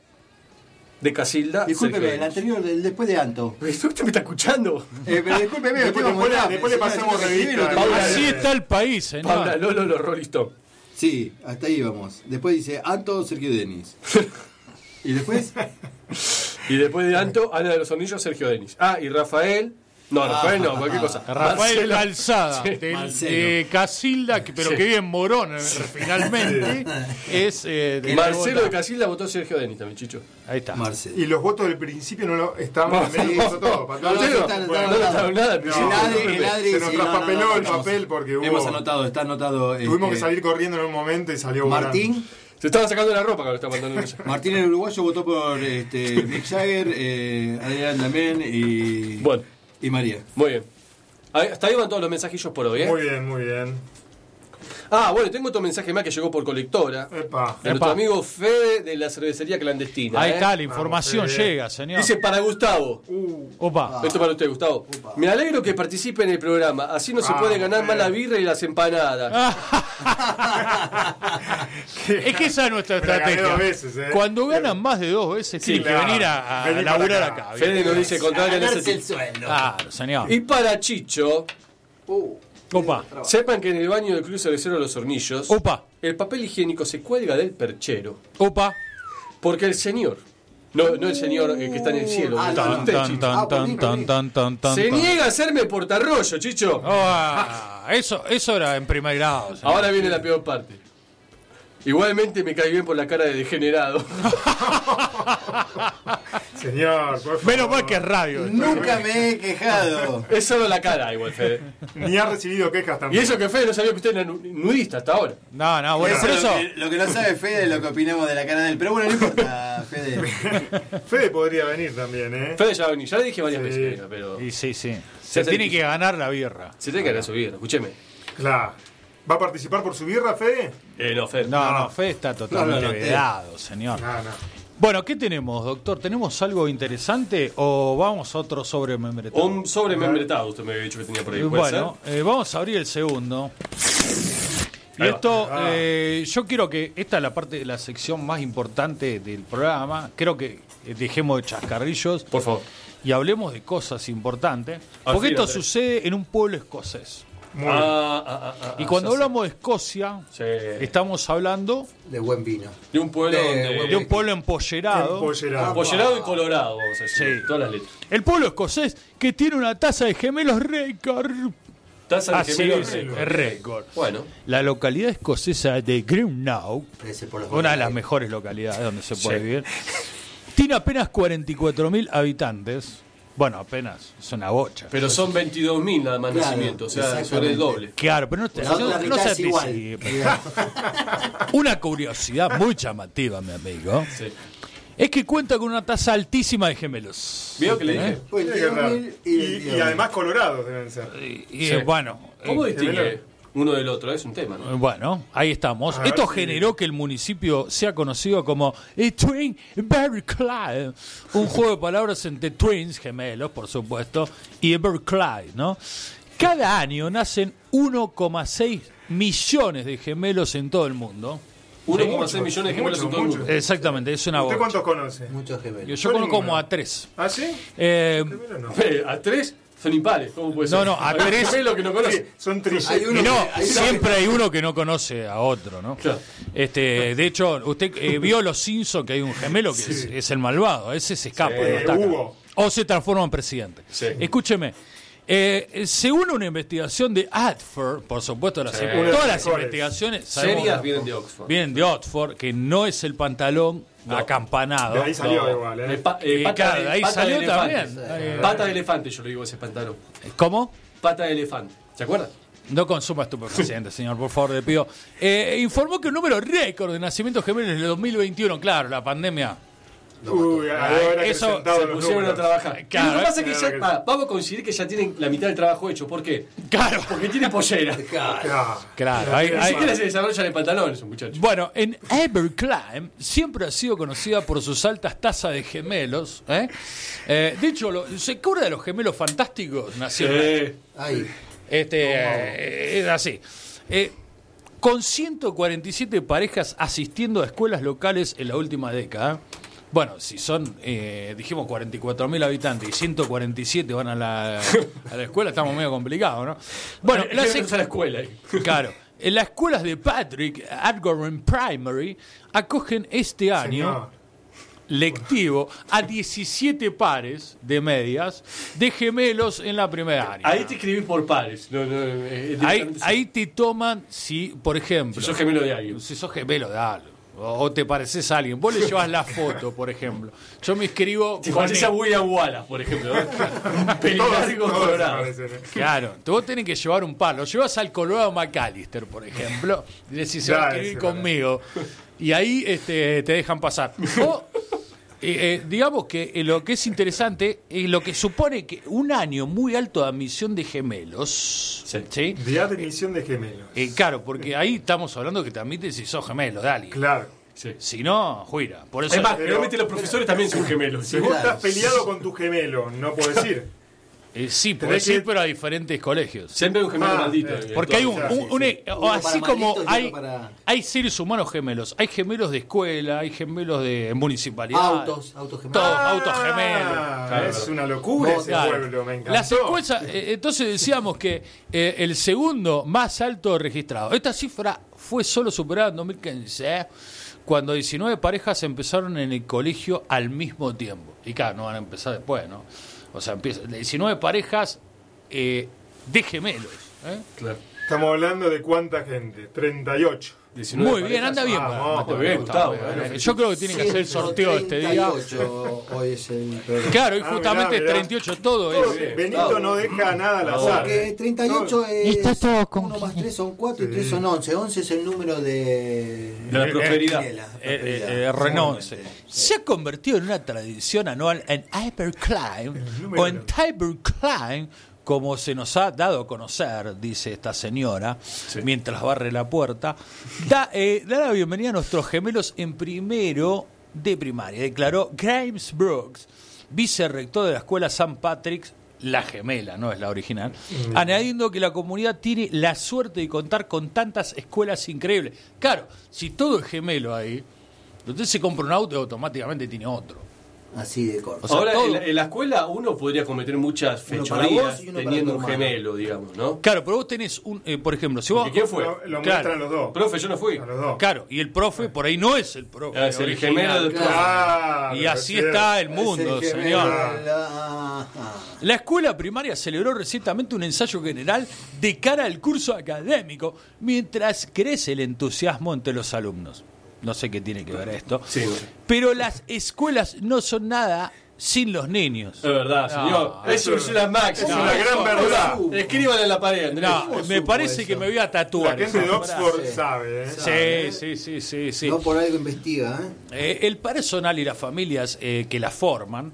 de Casilda. Discúlpeme, el anterior, el después de Anto. [laughs] ¿Usted me está escuchando? Eh, pero discúlpeme, Después- después- después le pasamos revista. Así está el país, señor. Paula Lolo, los Rolling Stone. Sí, hasta ahí vamos. Después dice Anto Sergio Denis. [laughs] ¿Y después? Y después de Anto, Ana de los Hornillos, Sergio Denis. Ah, y Rafael. No, Rafael no, cualquier cosa. Rafael Marcelo- Calzada, Sí. del- de Casilda, que- pero Sí. que vive en Morón, eh, finalmente, es eh, de Marcelo de Casilda votó Sergio Denis también, Chicho. Ahí está. Marcelo. Y los votos del principio no lo estaban en pasó todo. Ustedes no, están- están nada. al No, principio. El Adri- el Adri, se nos sí, no, traspapeló no, no, el estamos- papel porque hubo, Hemos anotado, está anotado. tuvimos que este, salir corriendo en un momento y salió. Martín. Se estaban sacando la ropa cuando estaban mandando eso. Martín el uruguayo votó por este, Mick Jagger, eh, Adrián también y, Bueno, y María. muy bien. Ahí- Hasta ahí van todos los mensajillos por hoy, ¿eh? Muy bien, muy bien. Ah, bueno, tengo otro mensaje más que llegó por colectora. Epa. De nuestro amigo Fede de la cervecería clandestina. Ahí ¿eh? está, la información Fede. llega, señor. Dice para Gustavo. Opa. Esto para usted, Gustavo. Me alegro que participe en el programa. Así no se Vamos, puede ganar más la birra y las empanadas. [laughs] Es que esa es nuestra Me la gané estrategia. dos veces, ¿eh? Cuando ganan más de dos veces, tienen claro. que venir a, a Vení para laburar acá. acá. Fede nos dice contrario en ese Ganarse el sueldo. Claro, señor. Y para Chicho, Opa. sepan que en el baño del Club Cervecero de los Hornillos, Opa. el papel higiénico se cuelga del perchero. Opa. Porque el señor, no, no el señor eh, que está en el cielo, Ah, el no, señor no. usted, Tan, Chicho. tan, Ah, tan, volví, tan, volví. tan, tan, tan, se niega a hacerme portarrollo, Chicho. Ah, eso, eso era en primer grado. señor. Ahora viene la peor parte. Igualmente me cae bien por la cara de degenerado. Señor, por favor. Menos mal que es radio. esto. Nunca me he quejado. [laughs] es solo la cara, igual, Fede. Ni ha recibido quejas Y tampoco. eso que Fede no sabía que usted era nu- nudista hasta ahora. No, no, bueno, Eso por es eso. lo, que, lo que no sabe Fede es lo que opinamos de la cara de él. Pero bueno, no importa, [laughs] Fede. Fede podría venir también, ¿eh? Fede ya va a venir, ya le dije varias Sí. veces, que venga, pero Y sí, sí. Se tiene que ganar la birra. se tiene que ganar su vida, escúcheme. Claro. ¿Va a participar por su birra, Fede? Eh, no, Fede. No, no, Fe está totalmente No, no, no, te- vedado, señor. No, no. Bueno, ¿qué tenemos, doctor? ¿Tenemos algo interesante o vamos a otro sobre membretado? Un sobre membretado, usted me había dicho que tenía por ahí. ¿puede Bueno, eh, vamos a abrir el segundo. Y esto, Ah. eh, yo quiero que esta es la parte de la sección más importante del programa. Creo que eh, dejemos de chascarrillos. Por favor. y hablemos de cosas importantes, porque esto sucede en un pueblo escocés. Muy bien. Ah, ah, ah, y cuando ya hablamos de Escocia, estamos hablando de buen vino. De un pueblo de, donde- de un pueblo empollerado. Empollerado. Empollerado y colorado, vamos a decir. Sí. Todas las letras. El pueblo escocés que tiene una tasa de gemelos récord. Tasa de Así gemelos dice, récord. Bueno. La localidad escocesa de Greenough, una de las mejores localidades donde se puede Sí. vivir, tiene apenas 44.000 habitantes. Bueno, apenas, es una bocha. Pero son 22.000 nada más Claro, nacimientos, o sea, son el doble. Claro, pero no, te, La no- no se igual. [laughs] Una curiosidad muy llamativa, mi amigo, es que cuenta con una tasa altísima de gemelos. ¿Vio que le ¿Eh? dije? Qué raro. Y, y además colorados deben ser. Y, eh, bueno, ¿Cómo eh, distingue uno del otro? Es un tema, ¿no? Bueno, ahí estamos. A ver Esto si- generó que el municipio sea conocido como Twin Everclyde, un juego de palabras entre twins, gemelos, por supuesto, y Everclyde, ¿no? Cada año nacen 1,6 millones de gemelos en todo el mundo. 1,6 millones de gemelos en todo el mundo. Exactamente, es una ¿Usted bocha. cuántos conoce? Muchos gemelos. Yo, yo conozco como a tres. ¿Ah, sí? Eh, Eh, A tres son impares, ¿cómo puede ser? no, no, a Hay tres. gemelos que no conocen. son trillizos. Y no, siempre hay uno que no conoce a otro, ¿no? Este, de hecho, usted eh, vio Los Simpsons que hay un gemelo que es, es el malvado, ese se escapa, Sí. Hugo. o se transforma en presidente. Escúcheme. Eh, según una investigación de Adford, por supuesto, las- Sí. todas las investigaciones Serias vienen de Oxford. Vienen de Oxford, que no es el pantalón acampanado. De ahí salió No. igual, ¿eh? Eh, pa- eh, Y pata claro, de- ahí pata de salió elefante. también. Pata de elefante, yo le digo ese pantalón. ¿Cómo? Pata de elefante. ¿Se acuerda? No consuma estupefacientes, señor, por favor, le pido. Eh, informó que un número récord de nacimientos gemelos en el 2021, claro, la pandemia. Uy, ahora eso Se pusieron a trabajar. Claro, lo que pasa es que claro ya, que ah, vamos a coincidir que ya tienen la mitad del trabajo hecho. ¿Por qué? Claro. Porque tienen pollera. [laughs] Claro, hay- Ni hay- siquiera se desarrollan en pantalones, muchachos. Bueno, en Everclimb siempre ha sido conocida por sus altas tasas de gemelos. ¿eh? Eh, de hecho, lo- ¿se acuerda de los gemelos fantásticos? Nacieron. Este, eh, es así. Eh, con 147 parejas asistiendo a escuelas locales en la última década. Bueno, si son, eh, dijimos, 44.000 habitantes y 147 van a la, a la escuela, estamos medio complicados, ¿no? Bueno, la escuela. ahí. Claro. En las escuelas de Patrick Adgoran Primary acogen este año Señor. lectivo a 17 pares de medias de gemelos en la primera área. Ahí te escribí por pares. No, no, eh, Ahí, ahí te toman, si, por ejemplo. Si sos gemelo de alguien. Si sos gemelo de algo. O te pareces a alguien. Vos le llevas la foto, por ejemplo. Yo me escribo. Con pareces a William Wallace, por ejemplo. [laughs] se colorado. ¿eh? Claro, vos tenés que llevar un palo. Llevas al Colorado McAllister, por ejemplo, y decís, se va a escribir conmigo. Y ahí este, te dejan pasar. [laughs] O, eh, eh, digamos que eh, lo que es interesante es lo que supone que un año muy alto de admisión de gemelos. ¿sí? De admisión de gemelos. Eh, claro, porque ahí estamos hablando que te admiten si sos gemelo de alguien. Claro. Si no, juira. Por eso Es más, Pero- realmente los profesores también son gemelos. Si vos estás peleado con tu gemelo, no podés ir. Eh, sí, que- ir, pero a diferentes colegios. Siempre hay un gemelo Ah, maldito. eh, Porque hay un, un- sí, sí. Uno así como hay, para- hay seres humanos gemelos, hay gemelos de escuela, hay gemelos de municipalidad, Autos, autos gemelos. todos autos gemelos. Ah, es una locura ese Claro. pueblo, me encantó. Las encuestas, eh, entonces decíamos que eh, el segundo más alto registrado. Esta cifra fue solo superada en 2015, cuando 19 parejas empezaron en el colegio al mismo tiempo. Y claro, no van a empezar después, ¿no? O sea, empieza, 19 parejas eh, de gemelos. ¿eh? Claro. Estamos hablando de cuánta gente, 38. 19 Muy bien, anda bien. Mateo, muy bien, Gustavo, bueno, Yo creo que tiene que hacer el sorteo este día. 138 hoy es el programa. Claro, y Ah, justamente mirá, mirá. 38 todo Todo- es. Benito no deja nada al azar. Porque ¿eh? 38 Y está es todo con 1 más 3 son 4 Sí. y 3 son 11. 11 es el número de... De la prosperidad. Eh, eh, eh, Seguramente. se ha convertido en una tradición anual en Hyperclimb o en Hyperclimb, como se nos ha dado a conocer, dice esta señora, mientras barre la puerta. Da, eh, da la bienvenida a nuestros gemelos en primero de primaria, declaró Grimes Brooks, vicerrector de la escuela St. Patrick's. La gemela, no es la original. Añadiendo que la comunidad tiene la suerte de contar con tantas escuelas increíbles. Claro, si todo es gemelo ahí, usted se compra un auto y automáticamente tiene otro. Así de corto. Ahora, en la, en la escuela uno podría cometer muchas fechorías teniendo un gemelo, digamos, ¿no? Claro, pero vos tenés un, eh, por ejemplo, si vos... ¿Y quién fue? Lo, lo Claro. muestran los dos. Profe, yo no fui. A los dos. Claro, y el profe por ahí no es el profe. Ah, es el original. gemelo del profe. Claro, Y así es está el mundo, Es el gemelo señor. La escuela primaria celebró recientemente un ensayo general de cara al curso académico, mientras crece el entusiasmo entre los alumnos. No sé qué tiene que ver esto. Sí. Pero las escuelas no son nada sin los niños. Es verdad, No, señor. eso es una máxima. es una gran verdad. Escríbanla en la pared, Andrés. No, me parece que me voy a La tatuar. gente de Oxford frase. sabe, ¿eh? Sí, sí, sí, sí, sí. No por algo investiga, ¿eh? Eh, el personal y las familias eh, que la forman.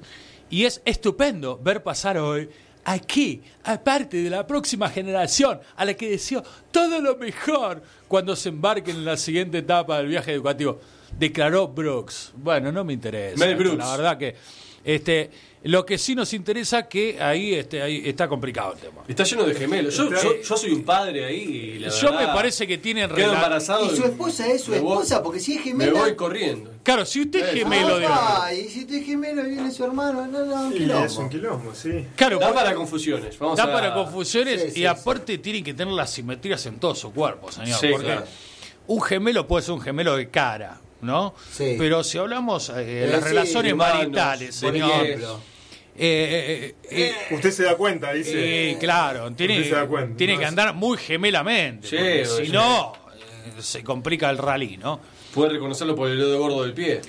Y es estupendo ver pasar hoy aquí, aparte de la próxima generación, a la que deseo todo lo mejor cuando se embarquen en la siguiente etapa del viaje educativo. Declaró Brooks. Bueno, no me interesa. Mel Brooks. La verdad que este, lo que sí nos interesa que ahí, este, ahí está complicado el tema. Está lleno de gemelos. Yo, yo, yo soy un padre ahí y la Yo me parece que tienen Quedo embarazado. Y su esposa es su me voy- esposa, porque si es Me gemela. voy corriendo. Claro, si usted es gemelo de Ah, y si usted es gemelo y viene su hermano, no, no, un Y quilombo. es un quilombo, sí. Claro, Da para confusiones. Vamos da a... para confusiones Sí, sí, y aparte tienen que tener las simetrías en todo su cuerpo, señor. Sí, porque claro. un gemelo puede ser un gemelo de cara, ¿no? Sí. Pero si hablamos eh, de Pero las sí, relaciones hermanos, maritales, señor. eh, eh, eh, Usted se da cuenta, dice. eh, claro, tiene, Usted se da cuenta. tiene No, que andar muy gemelamente. Sí, porque sí. si no, eh, se complica el rally, ¿no? Puede reconocerlo por el dedo gordo del pie.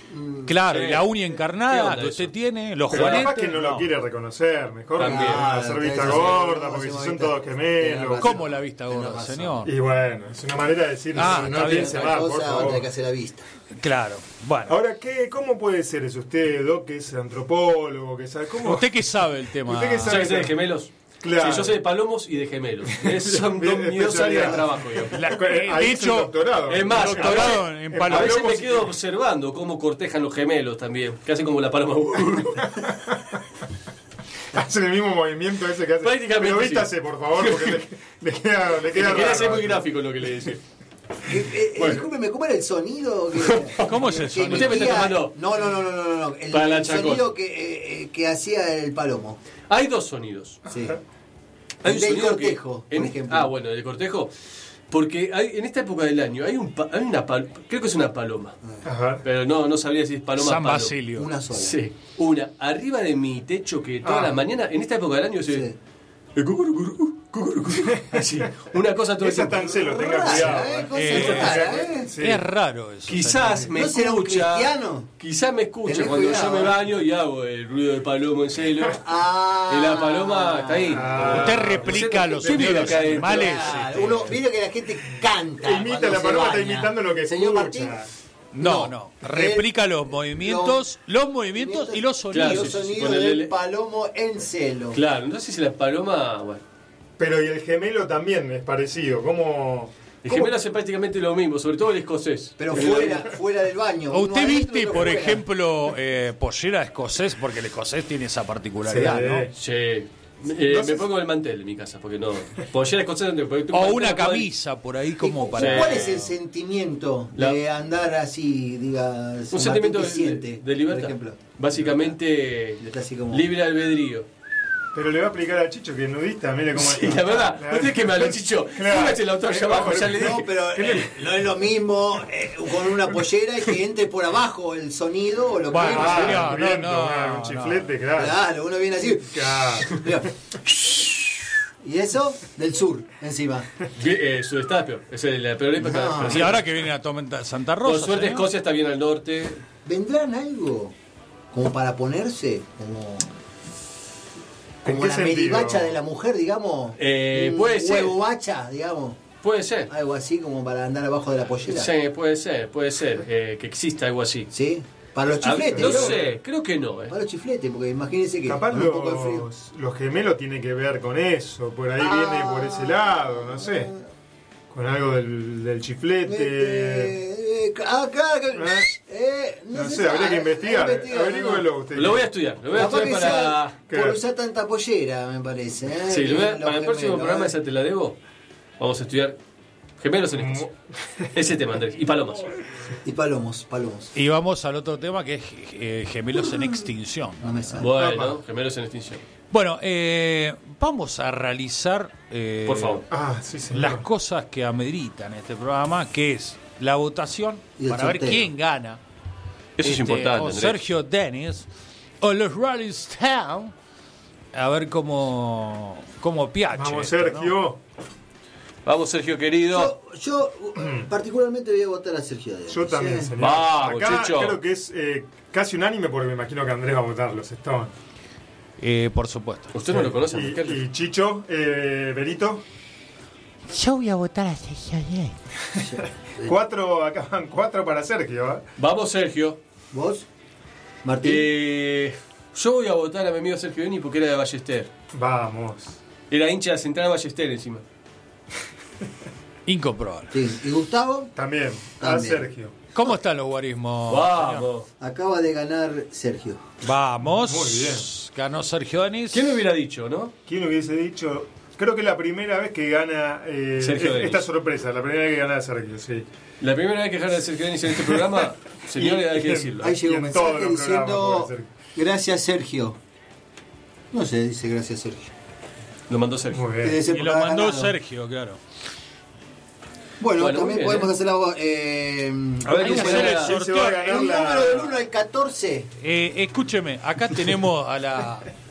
Claro, Sí. y la uña ¿Qué encarnada que usted tiene, los Pero juanetes. capaz que no, lo quiere reconocer. Mejor También. que hacer Claro, vista sí, gorda, porque si son todos gemelos. ¿Cómo la vista gorda, razón. señor? Y bueno, es una manera de decir, Ah, no, está bien. piense mal, por cosa, otra favor. que hace la vista. Claro, bueno. Ahora, ¿qué, ¿cómo puede ser eso? Usted, Doc, que es antropólogo, que sabe cómo... ¿Usted qué sabe el tema? ¿Usted qué sabe? ¿Ya que sé de gemelos? Claro. Sí, yo sé de palomos y de gemelos. [laughs] Son dos áreas de trabajo. digamos. La- Eh, eh, es hecho, doctorado. Es más, doctorado a veces- en a palomos. veces me quedo observando cómo cortejan los gemelos también, que hacen como la paloma. [laughs] Hacen el mismo movimiento ese que hace. Prácticamente Pero sí. vístase, por favor, porque le, le queda, le [laughs] queda raro. ser muy gráfico lo que le decía. Eh, eh, Bueno. Discúlpeme, ¿cómo era el sonido? Que, [laughs] ¿Cómo es el sonido? Usted me está tomando- No, no, no, no, no, no, no. El, Para la el sonido que, eh, eh, que hacía el palomo. Hay dos sonidos. Sí. Hay El un del sonido cortejo, que, en- por ejemplo. Ah, bueno, el cortejo. Porque hay, en esta época del año hay, un, hay una pal- creo que es una paloma. Ajá. Pero no, no sabría si es paloma San palo. Basilio. Una sola. Sí, una. Arriba de mi techo que todas Ah. las mañanas, en esta época del año, se. Sí. Cucurucurú. Así, una cosa todo Esa tan celo, tenga cuidado. ¿eh? ¿eh? Eh, rara, ¿eh? Sí. Es raro eso. Quizás me ¿No escucha. Quizás me escucha Tenés cuando cuidado, yo me ¿eh? baño y hago el ruido del palomo en celo. Ah. y la paloma está ahí. Ah. Usted replica los ¿Qué mira sonidos de los adentro? animales. Claro, este, uno, mira que la gente canta. Imita la paloma, está imitando lo que Señor escucha. Martín, No, No. no. Replica los movimientos, los movimientos y los Claro, y sonidos. los sí, sí, sonidos el del L. palomo en celo. Claro, entonces si la paloma. Bueno. Pero y el gemelo también es parecido. ¿Cómo...? El cómo- gemelo hace prácticamente lo mismo, sobre todo el escocés. Pero fuera, fuera del baño. ¿O ¿Usted viste, por fuera. ejemplo, eh, pollera escocés? Porque el escocés tiene esa particularidad, Sí. ¿no? Sí. Eh, me pongo el mantel en mi casa, porque no. Pollera escocesa no O un una camisa por ahí como ¿Y para... ¿Cuál es el sentimiento La- de andar así, digas, Un sentimiento de, siente, de libertad. por ejemplo? Básicamente, como- libre albedrío. Pero le va a explicar a Chicho que es nudista, mire cómo Sí, está. la verdad, no tienes que me hablar, Chicho. Claro. Póngase el autor allá abajo, ya le dije. No, pero eh, no es lo mismo eh, con una pollera y que entre por abajo el sonido o lo que Bueno, señor, Ah, no, viento, no, un no. chiflete, claro. Claro, uno viene así. Claro. Y eso del sur, encima. Eh, es peor. Es el, la peor época. No. Y ahora que viene la tormenta Santa Rosa. Por suerte, señor. Escocia está bien al norte. ¿Vendrán algo como para ponerse? Como, ¿En como la sentido? medibacha de la mujer, digamos. Eh, Un puede ser. huevo bacha, digamos. Puede ser. Algo así como para andar abajo de la pollera. Sí, puede ser, puede ser. eh, que exista algo así. ¿Sí? Para los chifletes. No ¿no? sé, creo que no. eh. Para los chifletes, porque imagínense que Capaz con un poco de frío. los, los gemelos tienen que ver con eso, por ahí Ah. viene por ese lado, no sé. Con algo del, del chiflete. Eh, ah, acá, acá, eh, No sé, sabe, habría que investigar. investigar, Averígüelo ¿no? usted. Lo voy a estudiar. Lo voy a Capaz estudiar para. sea por usar tanta pollera, me parece. ¿eh? Sí, lo voy a- Los para el próximo programa, ¿eh? esa te la debo. Vamos a estudiar Gemelos en extinción. Ese tema, Andrés. Y palomas. Y palomos, palomos. Y vamos al otro tema que es eh, gemelos en extinción. No me sale. Bueno, gemelos en extinción. Bueno, eh, vamos a realizar eh, Por favor. Ah, sí, las cosas que ameritan este programa, que es la votación para ver quién gana. Eso es Este, importante, O. Sergio Dennis o los Rolling Stones. A ver cómo, cómo piache. Vamos, esto, ¿no? Sergio. Vamos, Sergio querido. Yo, yo, uh, particularmente voy a votar a Sergio Díaz. Yo también, Sí. señor. Vamos, Acá Chicho. creo que es eh, casi unánime porque me imagino que Andrés va a votar los Stones. Eh, por supuesto. ¿Usted no lo conoce, Y, y Chicho, eh, Berito, Yo voy a votar a Sergio [laughs] cuatro, acá van cuatro para Sergio. ¿eh? Vamos, Sergio. ¿Vos? Martín. Eh, yo voy a votar a mi amigo Sergio Beni porque era de Ballester. Vamos. Era hincha de Central Ballester encima. [laughs] Incomprobable. Sí. ¿Y Gustavo? También, a También. Sergio. ¿Cómo están los guarismos? Vamos. Acaba de ganar Sergio. Vamos. Muy bien. Ganó Sergio Denis. ¿Quién lo hubiera dicho, no? ¿Quién hubiese dicho? Creo que es la primera vez que gana eh, Sergio es- esta sorpresa, la primera vez que gana Sergio, sí. La primera vez que gana Sergio Denis en este programa, [laughs] señores, hay que decirlo. Ahí llegó un mensaje diciendo gracias Sergio. No sé, dice gracias Sergio. Lo mandó Sergio. Muy bien. Y lo mandó ganado. Sergio, claro. Bueno, también bien, podemos ¿eh? hacer la. Eh, A ver, ¿quién hacer se el se sorteo. el número del 1 al 14. Eh, escúcheme, acá tenemos a la. [laughs]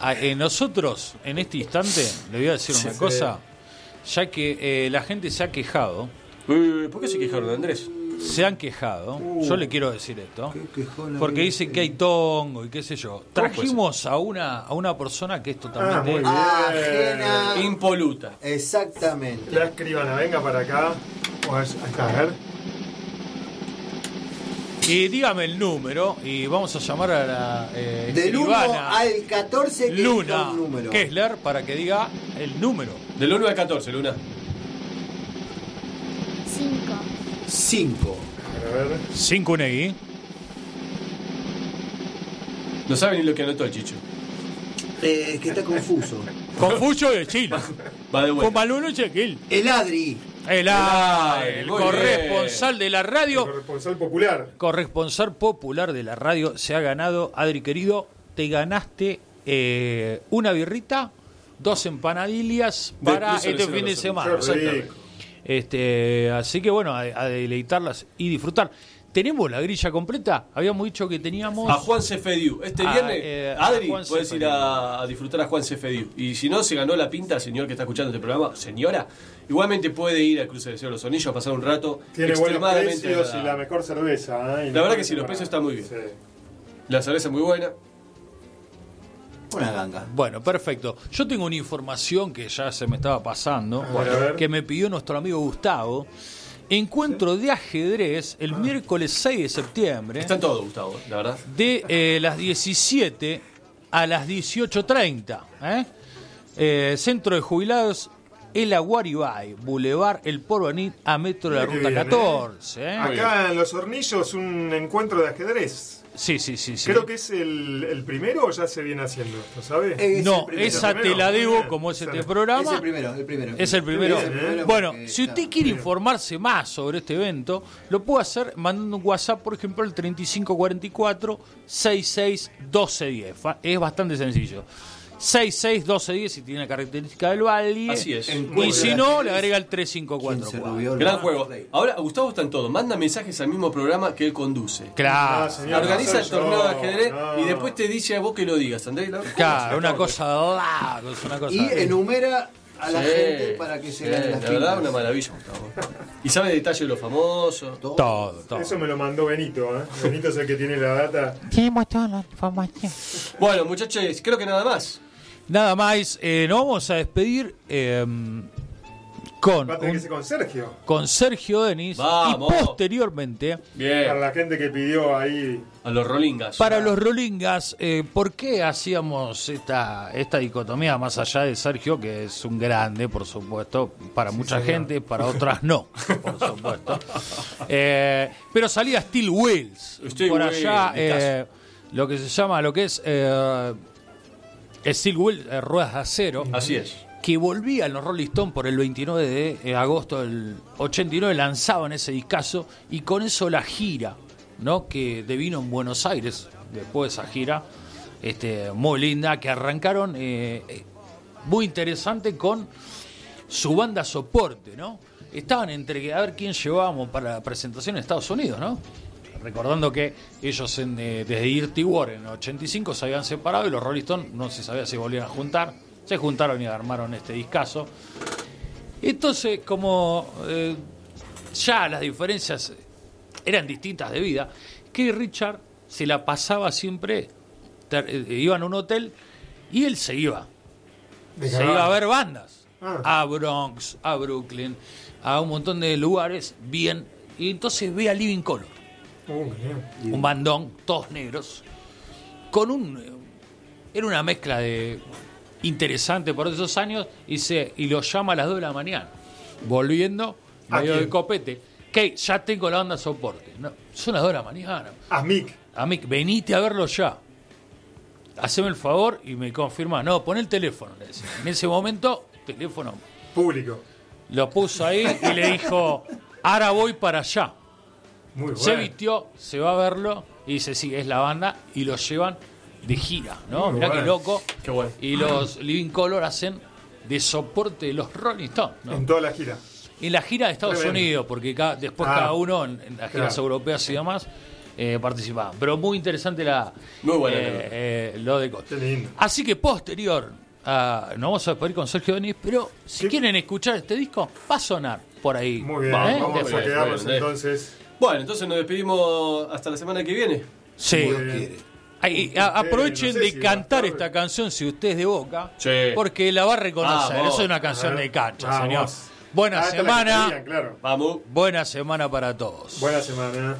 a- eh, nosotros, en este instante, le voy a decir una Sí. cosa, ya que eh, la gente se ha quejado, Uy, ¿Por qué se quejaron, Andrés? se han quejado, yo le quiero decir esto, porque dicen que hay tongo y qué sé yo. Trajimos a una, a una persona que es Ah, totalmente... Ajena. Impoluta. Exactamente. La escribana, venga para acá. Pues, ahí está, a ver. Y dígame el número y vamos a llamar a la eh, Del 1 escribana al 14 que Luna número. Kessler para que diga el número. Del 1 al 14, Luna. 5. 5. A ver. 5 Negui. No sabe ni lo que anotó el Chicho. Eh, que está confuso. Confucio de Chile. Va de Con vuelta. Maluno Chequil. El Adri. El, corresponsal de la radio, Corresponsal popular. corresponsal popular de la radio, se ha ganado, Adri querido, te ganaste eh, una birrita, dos empanadillas para este fin de semana. Este, así que bueno, a, a deleitarlas y disfrutar. ¿Tenemos la grilla completa? Habíamos dicho que teníamos... A Juan Cefediu. Este Ah, viernes, eh, Adri, Juan puedes ir a, a disfrutar a Juan Cefediu. Y si no, se ganó la pinta, señor que está escuchando este programa, señora, igualmente puede ir al cruce del Cielo de los Sonillos a pasar un rato Tiene buenos extremadamente precios y la mejor cerveza. ¿eh? Y La verdad que sí, los precios están muy bien. Sí. La cerveza es muy buena. Una ganga. Bueno, perfecto. Yo tengo una información que ya se me estaba pasando, ver, a ver. que me pidió nuestro amigo Gustavo. Encuentro de ajedrez el miércoles 6 de septiembre Está en todo, Gustavo, la verdad. de eh, las 17 a las 18.30. ¿eh? Eh, Centro de Jubilados El Aguaribay, Boulevard El Porvenir a metro de la Ruta bien, ¿eh? 14. ¿eh? Acá en Los Hornillos, un encuentro de ajedrez. Sí, sí, sí. sí. Creo que es el, el primero o ya se viene haciendo esto, ¿sabe? Es no, esa ¿El te la debo como es este programa. Es el primero, el primero. Es el primero. Es el primero, Bueno, porque si usted está- quiere informarse más sobre este evento, lo puede hacer mandando un WhatsApp, por ejemplo, al 3544 661210. Fa- Es bastante sencillo. 661210 si tiene la característica del valle. Así es. Y si no, le agrega el 3544. Gran juego. Ahora, Gustavo está en todo. Manda mensajes al mismo programa que él conduce. Claro. Ah, señor, Organiza no el torneo de ajedrez no. y después te dice a vos que lo digas, Andrés. Claro, una cosa la- una cosa. Y enumera a la Sí, gente para que se sí, gane las La verdad, pintas. una maravilla, Gustavo. Y sabe detalles de los famosos. Todo, todo. Eso me lo mandó Benito, ¿eh? Benito es el que tiene la data. Tenemos toda la información. Bueno, muchachos, creo que nada más. Nada más, eh, nos vamos a despedir eh, con, Va a tener que un- ser con Sergio. con Sergio Denis Vamos. y posteriormente Para Bien. la gente que pidió ahí. A los Rolingas. para los Rolingas, eh, ¿por qué hacíamos esta, esta dicotomía más allá de Sergio, que es un grande, por supuesto, para mucha señor. gente, para [laughs] otras no, por supuesto? Eh, pero salía Steel Wheels, Steel por allá, eh, lo que se llama, lo que es eh, Steel Wheels, eh, ruedas de acero. Así es. que volvían los Rolling Stones por el 29 de eh, agosto del 89, lanzaban ese discazo y con eso la gira, ¿no? Que devino en Buenos Aires, después de esa gira, este, muy linda, que arrancaron eh, eh, muy interesante con su banda soporte, ¿no? Estaban entre a ver quién llevábamos para la presentación en Estados Unidos, ¿no? Recordando que ellos en, eh, desde Dirty War en el 85 se habían separado y los Rolling Stones no se sabía si volvían a juntar. Se juntaron y armaron este discazo. Entonces, como eh, ya las diferencias eran distintas de vida, que Richard se la pasaba siempre, ter- eh, iban a un hotel y él se iba. De Se iba a ver bandas. Ah. A Bronx, a Brooklyn, a un montón de lugares bien. Y entonces ve a Living Color. Un bandón, todos negros, con un... eh, Era una mezcla de interesante por esos años y, se, y lo llama a las 2 de la mañana, volviendo, ¿A medio de copete, que ya tengo la banda soporte. No, son las 2 de la mañana. A Mick. A Mick, venite a verlo ya. Haceme el favor y me confirma. No, pon el teléfono. le decía. En ese momento, teléfono. Público. Lo puso ahí y le dijo, ahora voy para allá. Muy Se bueno. vistió, se va a verlo y dice, sí, es la banda y lo llevan de gira, ¿no? Muy Mirá qué loco. Qué bueno. Y los Living Color hacen de soporte de los Rolling Stones, ¿no? En toda la gira. En la gira de Estados Tremendo. Unidos, porque después Ah, cada uno en, en las giras claro. europeas y demás eh, participaba. Pero muy interesante la, Muy buena, eh, eh, lo de lindo. Así que posterior, a, nos vamos a despedir con Sergio Denis, pero si quieren escuchar este disco, va a sonar por ahí. Muy bien. ¿eh? Vamos a quedarnos entonces. Bueno, entonces nos despedimos hasta la semana que viene. Sí. Ay, a- aprovechen no sé de si cantar estar- esta canción si usted es de Boca, Sí. porque la va a reconocer. Vamos. Eso es una canción de cancha, vamos. señor. Buena Ah, semana. querían, claro. Vamos. Buena semana para todos. Buena semana.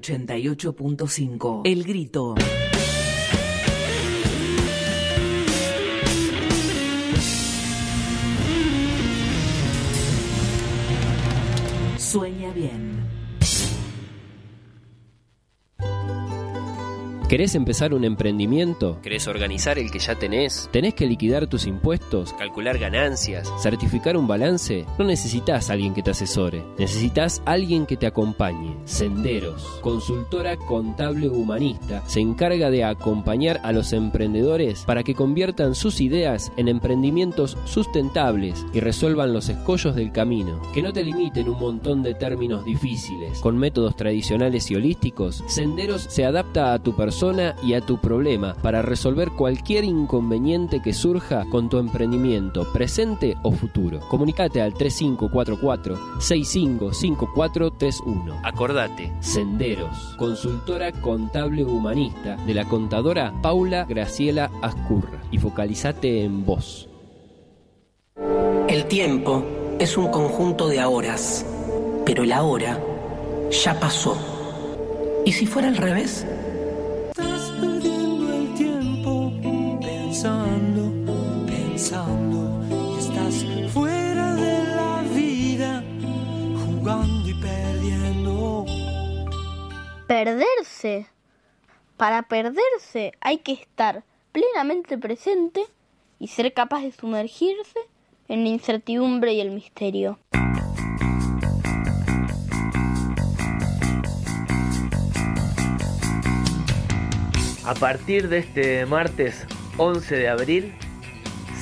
FM 88.5. El Grito. ¿Querés empezar un emprendimiento? ¿Querés organizar el que ya tenés? ¿Tenés que liquidar tus impuestos? ¿Calcular ganancias? ¿Certificar un balance? No necesitas alguien que te asesore, necesitas alguien que te acompañe. Senderos, consultora contable humanista, se encarga de acompañar a los emprendedores para que conviertan sus ideas en emprendimientos sustentables y resuelvan los escollos del camino. Que no te limiten un montón de términos difíciles. Con métodos tradicionales y holísticos, Senderos se adapta a tu persona y a tu problema para resolver cualquier inconveniente que surja con tu emprendimiento, presente o futuro. Comunicate al 3544-655431. Acordate, Senderos, consultora contable humanista de la contadora Paula Graciela Ascurra y focalizate en vos. El tiempo es un conjunto de horas, pero el ahora ya pasó. ¿Y si fuera al revés? Pensando, pensando y estás fuera de la vida jugando y perdiendo. Perderse. Para perderse hay que estar plenamente presente y ser capaz de sumergirse en la incertidumbre y el misterio. A partir de este martes 11 de abril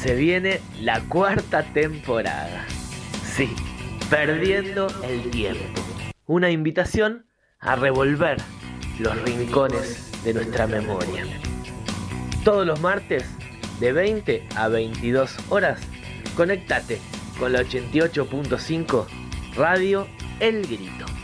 se viene la cuarta temporada. Sí, perdiendo el tiempo. Una invitación a revolver los rincones de nuestra memoria. Todos los martes de 20 a 22 horas, conéctate con la 88.5 Radio El Grito.